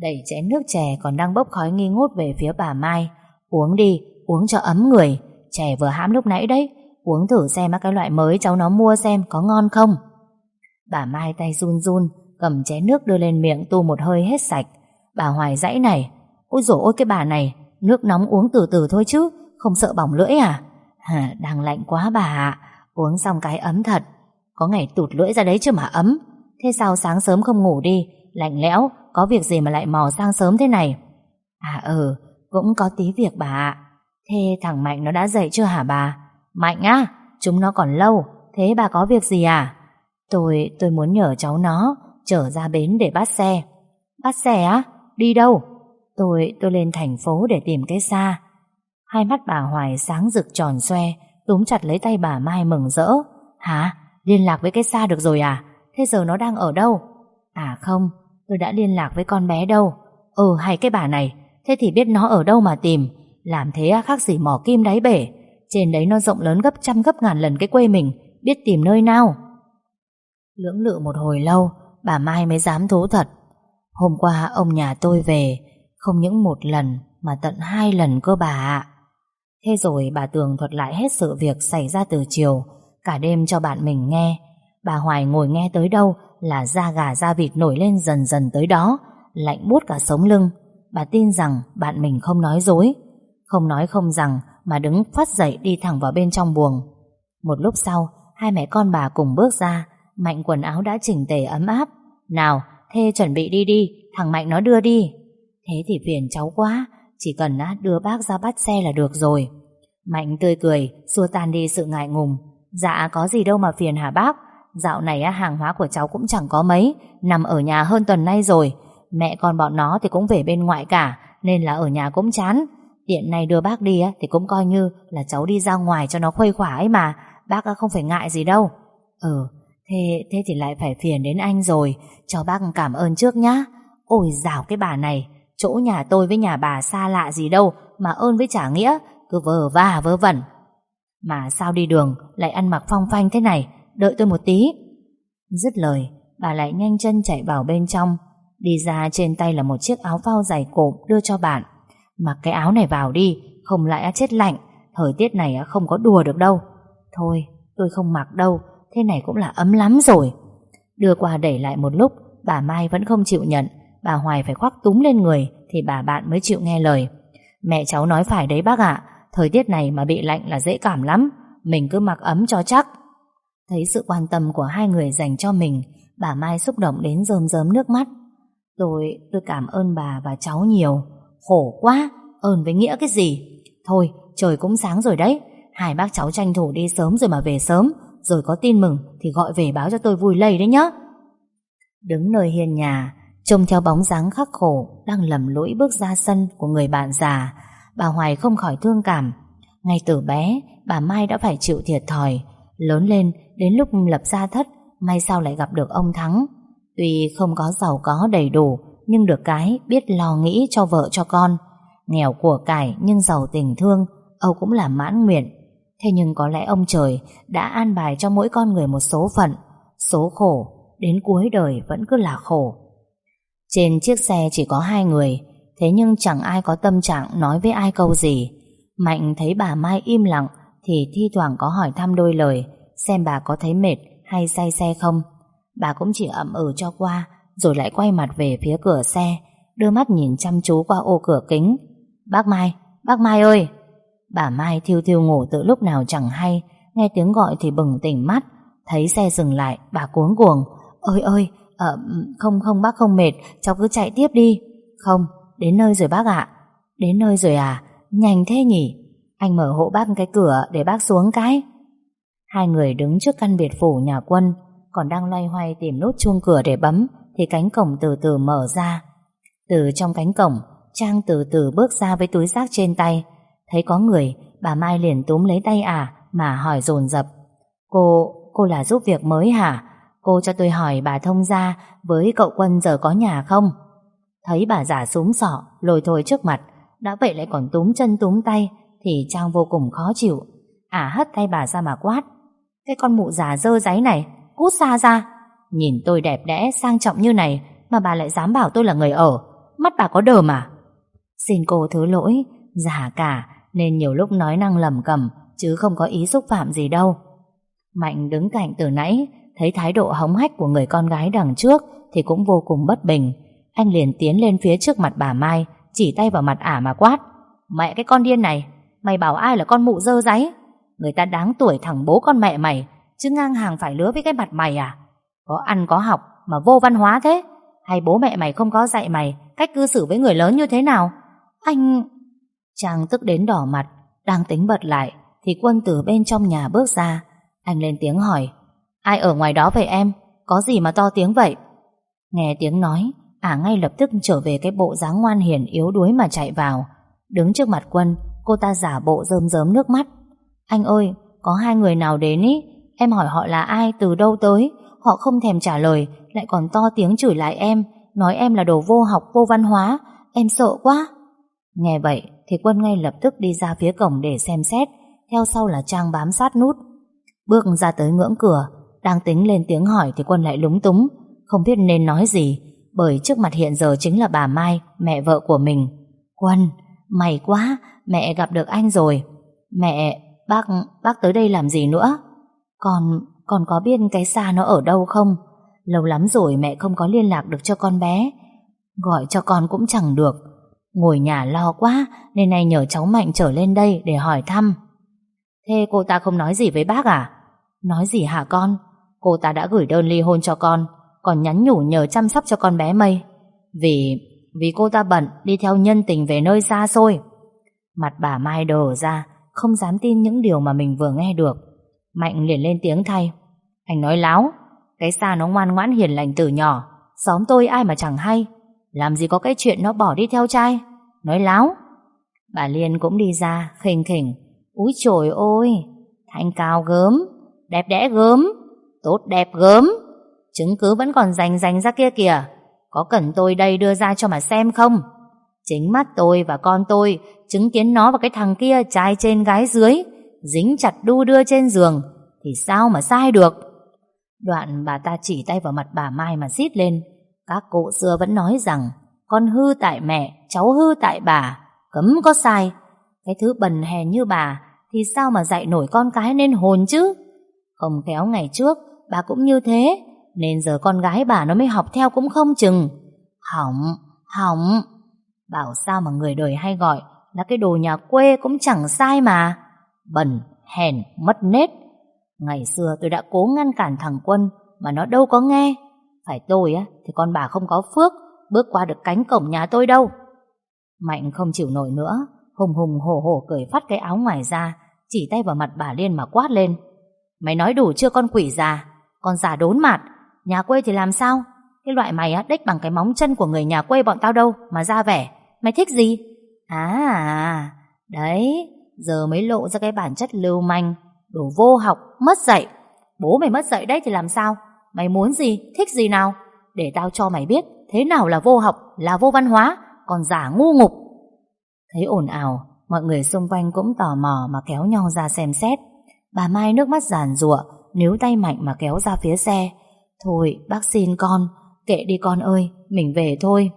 Đẩy chén nước chè còn đang bốc khói nghi ngút về phía bà Mai. Uống đi, uống cho ấm người. Chè vừa hãm lúc nãy đấy, uống thử xem cái loại mới cháu nó mua xem có ngon không. Bà Mai tay run run, cầm chén nước đưa lên miệng tu một hơi hết sạch. Bà Hoài dãy này, ôi dồi ôi cái bà này, nước nóng uống từ từ thôi chứ, không sợ bỏng lưỡi à? Hả, đang lạnh quá bà ạ, uống xong cái ấm thật. Có ngày tụt lưỡi ra đấy chứ mà ấm. Thế sao sáng sớm không ngủ đi, lạnh lẽo, có việc gì mà lại mò sang sớm thế này? À ừ, cũng có tí việc bà ạ. Thế thằng Mạnh nó đã dậy chưa hả bà? Mạnh á, chúng nó còn lâu, thế bà có việc gì à? Tôi, tôi muốn nhờ cháu nó trở ra bến để bắt xe. Bắt xe á? Đi đâu? Tôi, tôi lên thành phố để tìm cái xa. Hai mắt bà Hoài sáng rực tròn xoe, túm chặt lấy tay bà Mai mừng rỡ. Hả? Liên lạc với cái xa được rồi à? Thế giờ nó đang ở đâu? À không, tôi đã liên lạc với con bé đâu. Ừ hay cái bà này, thế thì biết nó ở đâu mà tìm. Làm thế khác gì mỏ kim đáy bể. Trên đấy nó rộng lớn gấp trăm gấp ngàn lần cái quê mình, biết tìm nơi nào. Lưỡng lự một hồi lâu, bà Mai mới dám thú thật. Hôm qua ông nhà tôi về, không những một lần mà tận hai lần cơ bà ạ. Thế rồi bà Tường thuật lại hết sự việc xảy ra từ chiều, cả đêm cho bạn mình nghe. Bà Hoài ngồi nghe tới đâu là da gà da vịt nổi lên dần dần tới đó, lạnh buốt cả sống lưng. Bà tin rằng bạn mình không nói dối. Không nói không rằng mà đứng phát dậy đi thẳng vào bên trong buồng. Một lúc sau, hai mẹ con bà cùng bước ra, Mạnh quần áo đã chỉnh tề ấm áp. Nào, Thê chuẩn bị đi đi, thằng Mạnh nó đưa đi. Thế thì phiền cháu quá, chỉ cần đưa bác ra bắt xe là được rồi. Mạnh tươi cười, xua tan đi sự ngại ngùng. Dạ có gì đâu mà phiền hả bác? Dạo này hàng hóa của cháu cũng chẳng có mấy, nằm ở nhà hơn tuần nay rồi. Mẹ con bọn nó thì cũng về bên ngoại cả, nên là ở nhà cũng chán. Tiện này đưa bác đi thì cũng coi như là cháu đi ra ngoài cho nó khuây khỏa ấy mà, bác không phải ngại gì đâu. Ừ, thế thế thì lại phải phiền đến anh rồi, cho bác cảm ơn trước nhá. Ôi dào cái bà này, chỗ nhà tôi với nhà bà xa lạ gì đâu mà ơn với trả nghĩa, cứ vờ va vớ vẩn. Mà sao đi đường lại ăn mặc phong phanh thế này, đợi tôi một tí. Dứt lời, bà lại nhanh chân chạy vào bên trong, đi ra trên tay là một chiếc áo phao dày cộm đưa cho bạn. Mặc cái áo này vào đi, không lại chết lạnh, thời tiết này không có đùa được đâu. Thôi, tôi không mặc đâu, thế này cũng là ấm lắm rồi. Đưa qua đẩy lại một lúc, bà Mai vẫn không chịu nhận, bà Hoài phải khoác túm lên người thì bà bạn mới chịu nghe lời. Mẹ cháu nói phải đấy bác ạ, Thời tiết này mà bị lạnh là dễ cảm lắm Mình cứ mặc ấm cho chắc. Thấy sự quan tâm của hai người dành cho mình Bà Mai xúc động đến rơm rớm nước mắt. Tôi, tôi cảm ơn bà và cháu nhiều. Khổ quá Ơn với nghĩa cái gì? Thôi trời cũng sáng rồi đấy. Hai bác cháu tranh thủ đi sớm rồi mà về sớm. Rồi có tin mừng thì gọi về báo cho tôi vui lây đấy nhá. Đứng nơi hiên nhà Trông theo bóng dáng khắc khổ Đang lầm lũi bước ra sân của người bạn già Bà Hoài không khỏi thương cảm. Ngay từ bé, Bà Mai đã phải chịu thiệt thòi. Lớn lên, đến lúc lập gia thất, May sao lại gặp được ông Thắng. Tuy không có giàu có đầy đủ, Nhưng được cái biết lo nghĩ cho vợ cho con. Nghèo của cải nhưng giàu tình thương, Âu cũng là mãn nguyện. Thế nhưng có lẽ ông trời Đã an bài cho mỗi con người một số phận, Số khổ, Đến cuối đời vẫn cứ là khổ. Trên chiếc xe chỉ có hai người Thế nhưng chẳng ai có tâm trạng Nói với ai câu gì. Mạnh thấy bà Mai im lặng Thì thi thoảng có hỏi thăm đôi lời Xem bà có thấy mệt hay say xe không. Bà cũng chỉ ậm ừ cho qua Rồi lại quay mặt về phía cửa xe Đưa mắt nhìn chăm chú qua ô cửa kính. Bác Mai, bác Mai ơi! Bà Mai thiêu thiêu ngủ từ lúc nào chẳng hay Nghe tiếng gọi thì bừng tỉnh mắt. Thấy xe dừng lại Bà cuống cuồng. Ơi ơi à, Không không bác không mệt Cháu cứ chạy tiếp đi. Không đến nơi rồi bác ạ. Đến nơi rồi à? Nhanh thế nhỉ? Anh mở hộ bác cái cửa để bác xuống cái. Hai người đứng trước căn biệt phủ nhà quân Còn đang loay hoay tìm nút chuông cửa để bấm Thì cánh cổng từ từ mở ra. Từ trong cánh cổng Trang từ từ bước ra với túi rác trên tay. Thấy có người Bà Mai liền túm lấy tay ả Mà hỏi dồn dập. Cô, cô là giúp việc mới hả? Cô cho tôi hỏi bà thông gia Với cậu quân giờ có nhà không? Thấy bà giả súng sọ Lồi thôi trước mặt, Đã vậy lại còn túm chân túm tay, Thì Trang vô cùng khó chịu Ả hất tay bà ra mà quát, Cái con mụ già dơ giấy này, Cút xa ra Nhìn tôi đẹp đẽ, sang trọng như này, Mà bà lại dám bảo tôi là người ở, Mắt bà có đờ mà Xin cô thứ lỗi Giả cả, nên nhiều lúc nói năng lầm cầm, chứ không có ý xúc phạm gì đâu. Mạnh đứng cạnh từ nãy, thấy thái độ hống hách của người con gái đằng trước thì cũng vô cùng bất bình. Anh liền tiến lên phía trước mặt bà Mai chỉ tay vào mặt ả mà quát Mẹ cái con điên này Mày bảo ai là con mụ dơ giấy Người ta đáng tuổi thằng bố con mẹ mày Chứ ngang hàng phải lứa với cái mặt mày à Có ăn có học mà vô văn hóa thế Hay bố mẹ mày không có dạy mày Cách cư xử với người lớn như thế nào Anh... Trang tức đến đỏ mặt, đang tính bật lại, thì quân từ bên trong nhà bước ra. Anh lên tiếng hỏi, ai ở ngoài đó vậy em? Có gì mà to tiếng vậy? Nghe tiếng nói, ả ngay lập tức trở về cái bộ dáng ngoan hiền yếu đuối mà chạy vào. Đứng trước mặt quân, cô ta giả bộ rơm rớm nước mắt. Anh ơi, có hai người nào đến ý? Em hỏi họ là ai, từ đâu tới? Họ không thèm trả lời, lại còn to tiếng chửi lại em, nói em là đồ vô học, vô văn hóa. Em sợ quá. Nghe vậy, thì Quân ngay lập tức đi ra phía cổng để xem xét, theo sau là Trang bám sát nút. Bước ra tới ngưỡng cửa, đang tính lên tiếng hỏi thì Quân lại lúng túng, không biết nên nói gì, bởi trước mặt hiện giờ chính là bà Mai, mẹ vợ của mình. Quân, may quá, mẹ gặp được anh rồi. Mẹ, bác, bác tới đây làm gì nữa? Con, con có biết cái xa nó ở đâu không? Lâu lắm rồi mẹ không có liên lạc được cho con bé. Gọi cho con cũng chẳng được. Ngồi nhà lo quá Nên nay nhờ cháu Mạnh trở lên đây để hỏi thăm Thế cô ta không nói gì với bác à Nói gì hả con Cô ta đã gửi đơn ly hôn cho con còn nhắn nhủ nhờ chăm sóc cho con bé mây. Vì Vì cô ta bận, đi theo nhân tình về nơi xa xôi. Mặt bà Mai đờ ra, Không dám tin những điều mà mình vừa nghe được. Mạnh liền lên tiếng thay. Anh nói láo, Cái xa nó ngoan ngoãn hiền lành từ nhỏ, Xóm tôi ai mà chẳng hay. Làm gì có cái chuyện nó bỏ đi theo trai. Nói láo. Bà Liên cũng đi ra khỉnh khỉnh. Úi trời ơi Thanh cao gớm, Đẹp đẽ gớm, Tốt đẹp gớm. Chứng cứ vẫn còn rành rành ra kia kìa. Có cần tôi đây đưa ra cho mà xem không? Chính mắt tôi và con tôi Chứng kiến nó và cái thằng kia Trai trên gái dưới Dính chặt đu đưa trên giường Thì sao mà sai được? Đoạn bà ta chỉ tay vào mặt bà Mai mà xít lên. Các cụ xưa vẫn nói rằng con hư tại mẹ, cháu hư tại bà, cấm có sai. Cái thứ bần hèn như bà thì sao mà dạy nổi con cái nên hồn chứ? Không khéo ngày trước bà cũng như thế, nên giờ con gái bà nó mới học theo cũng không chừng. Hỏng, hỏng. Bảo sao mà người đời hay gọi Là cái đồ nhà quê cũng chẳng sai mà. Bẩn, hèn, mất nết. Ngày xưa tôi đã cố ngăn cản thằng Quân Mà nó đâu có nghe. Phải tôi á thì con bà không có phước Bước qua được cánh cổng nhà tôi đâu. Mạnh không chịu nổi nữa Hùng hùng hổ hổ cởi phát cái áo ngoài ra Chỉ tay vào mặt bà Liên mà quát lên. Mày nói đủ chưa con quỷ già? Con già đốn mặt Nhà quê thì làm sao? Cái loại mày á đếch bằng cái móng chân của người nhà quê bọn tao đâu Mà ra vẻ. Mày thích gì? À Đấy, Giờ mới lộ ra cái bản chất lưu manh, Đồ vô học, Mất dạy. Bố mày mất dạy đấy thì làm sao? Mày muốn gì? Thích gì nào? Để tao cho mày biết, Thế nào là vô học, Là vô văn hóa, Còn giả ngu ngục. Thấy ồn ào, Mọi người xung quanh cũng tò mò Mà kéo nhau ra xem xét. Bà Mai nước mắt giàn rụa Níu tay Mạnh mà kéo ra phía xe. Thôi, bác xin con, Kệ đi con ơi, Mình về thôi.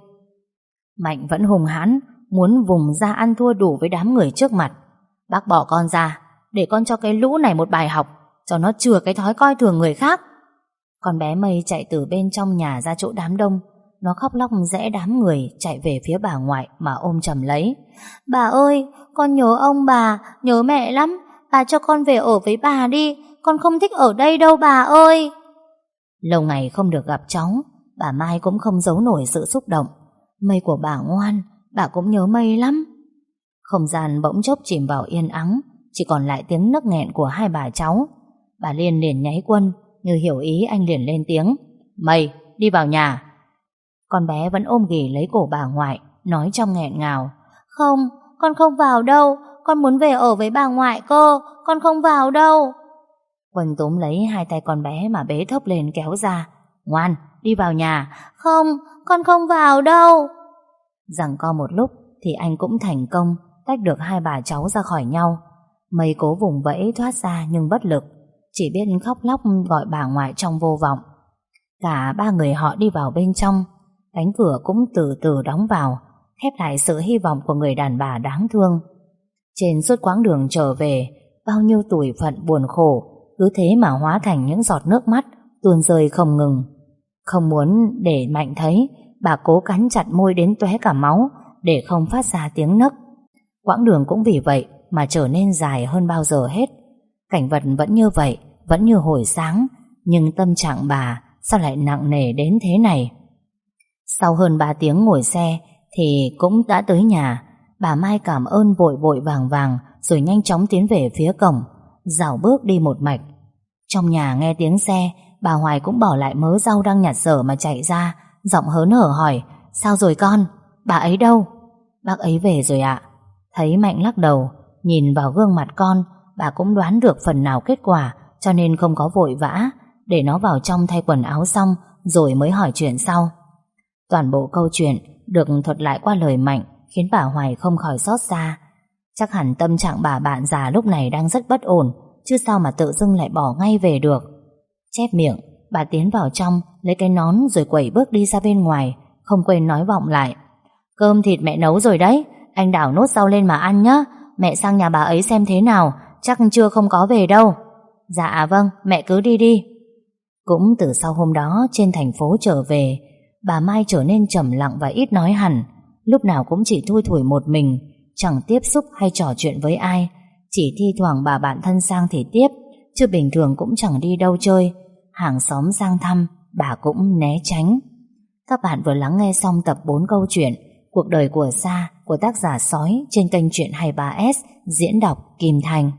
Mạnh vẫn hùng hãn, Muốn vùng ra ăn thua đủ với đám người trước mặt. Bác bỏ con ra, Để con cho cái lũ này một bài học, Cho nó chừa cái thói coi thường người khác. Con bé mây chạy từ bên trong nhà ra chỗ đám đông. Nó khóc lóc rẽ đám người Chạy về phía bà ngoại mà ôm chầm lấy. Bà ơi, Con nhớ ông bà, Nhớ mẹ lắm. Bà cho con về ở với bà đi, Con không thích ở đây đâu bà ơi. Lâu ngày không được gặp cháu, Bà Mai cũng không giấu nổi sự xúc động. Mây của bà ngoan, Bà cũng nhớ mây lắm. Không gian bỗng chốc chìm vào yên ắng, Chỉ còn lại tiếng nấc nghẹn của hai bà cháu. Bà Liên liền nháy quân, Như hiểu ý anh liền lên tiếng. Mây, đi vào nhà. Con bé vẫn ôm ghì lấy cổ bà ngoại, Nói trong nghẹn ngào. Không, con không vào đâu, Con muốn về ở với bà ngoại cơ, Con không vào đâu. Quân túm lấy hai tay con bé mà bế thốc lên kéo ra. Ngoan, đi vào nhà. Không, con không vào đâu. Rằng co một lúc Thì anh cũng thành công, Tách được hai bà cháu ra khỏi nhau. Mây cố vùng vẫy thoát ra nhưng bất lực, Chỉ biết khóc lóc gọi bà ngoại trong vô vọng. Cả ba người họ đi vào bên trong, Cánh cửa cũng từ từ đóng vào, Khép lại sự hy vọng của người đàn bà đáng thương. Trên suốt quãng đường trở về, Bao nhiêu tuổi phận buồn khổ cứ thế mà hóa thành những giọt nước mắt, Tuôn rơi không ngừng. Không muốn để Mạnh thấy, Bà cố cắn chặt môi đến tóe cả máu, Để không phát ra tiếng nấc. Quãng đường cũng vì vậy Mà trở nên dài hơn bao giờ hết. Cảnh vật vẫn như vậy, Vẫn như hồi sáng, Nhưng tâm trạng bà Sao lại nặng nề đến thế này? Sau hơn 3 tiếng ngồi xe Thì cũng đã tới nhà. Bà Mai cảm ơn vội vội vàng vàng Rồi nhanh chóng tiến về phía cổng, Dạo bước đi một mạch. Trong nhà nghe tiếng xe, Bà Hoài cũng bỏ lại mớ rau đang nhặt dở mà chạy ra, Giọng hớn hở hỏi, Sao rồi con? Bà ấy đâu? Bác ấy về rồi ạ Thấy Mạnh lắc đầu, Nhìn vào gương mặt con, Bà cũng đoán được phần nào kết quả, Cho nên không có vội vã, Để nó vào trong thay quần áo xong, Rồi mới hỏi chuyện sau Toàn bộ câu chuyện được thuật lại qua lời Mạnh, Khiến bà Hoài không khỏi xót xa Chắc hẳn tâm trạng bà bạn già lúc này đang rất bất ổn Chứ sao mà tự dưng lại bỏ ngay về được. Chép miệng, Bà tiến vào trong, Lấy cái nón rồi quẩy bước đi ra bên ngoài, Không quên nói vọng lại. Cơm thịt mẹ nấu rồi đấy, Anh đảo nốt rau lên mà ăn nhá. Mẹ sang nhà bà ấy xem thế nào, Chắc chưa không có về đâu. Dạ vâng mẹ cứ đi đi. Cũng từ sau hôm đó, trên thành phố trở về, Bà Mai trở nên trầm lặng và ít nói hẳn. Lúc nào cũng chỉ thui thủi một mình, Chẳng tiếp xúc hay trò chuyện với ai. Chỉ thi thoảng bà bạn thân sang thì tiếp, Chứ bình thường cũng chẳng đi đâu chơi Hàng xóm sang thăm, Bà cũng né tránh Các bạn vừa lắng nghe xong tập 4 câu chuyện, Cuộc đời của Sa, của tác giả Sói trên kênh Chuyện 23S diễn đọc Kim Thành.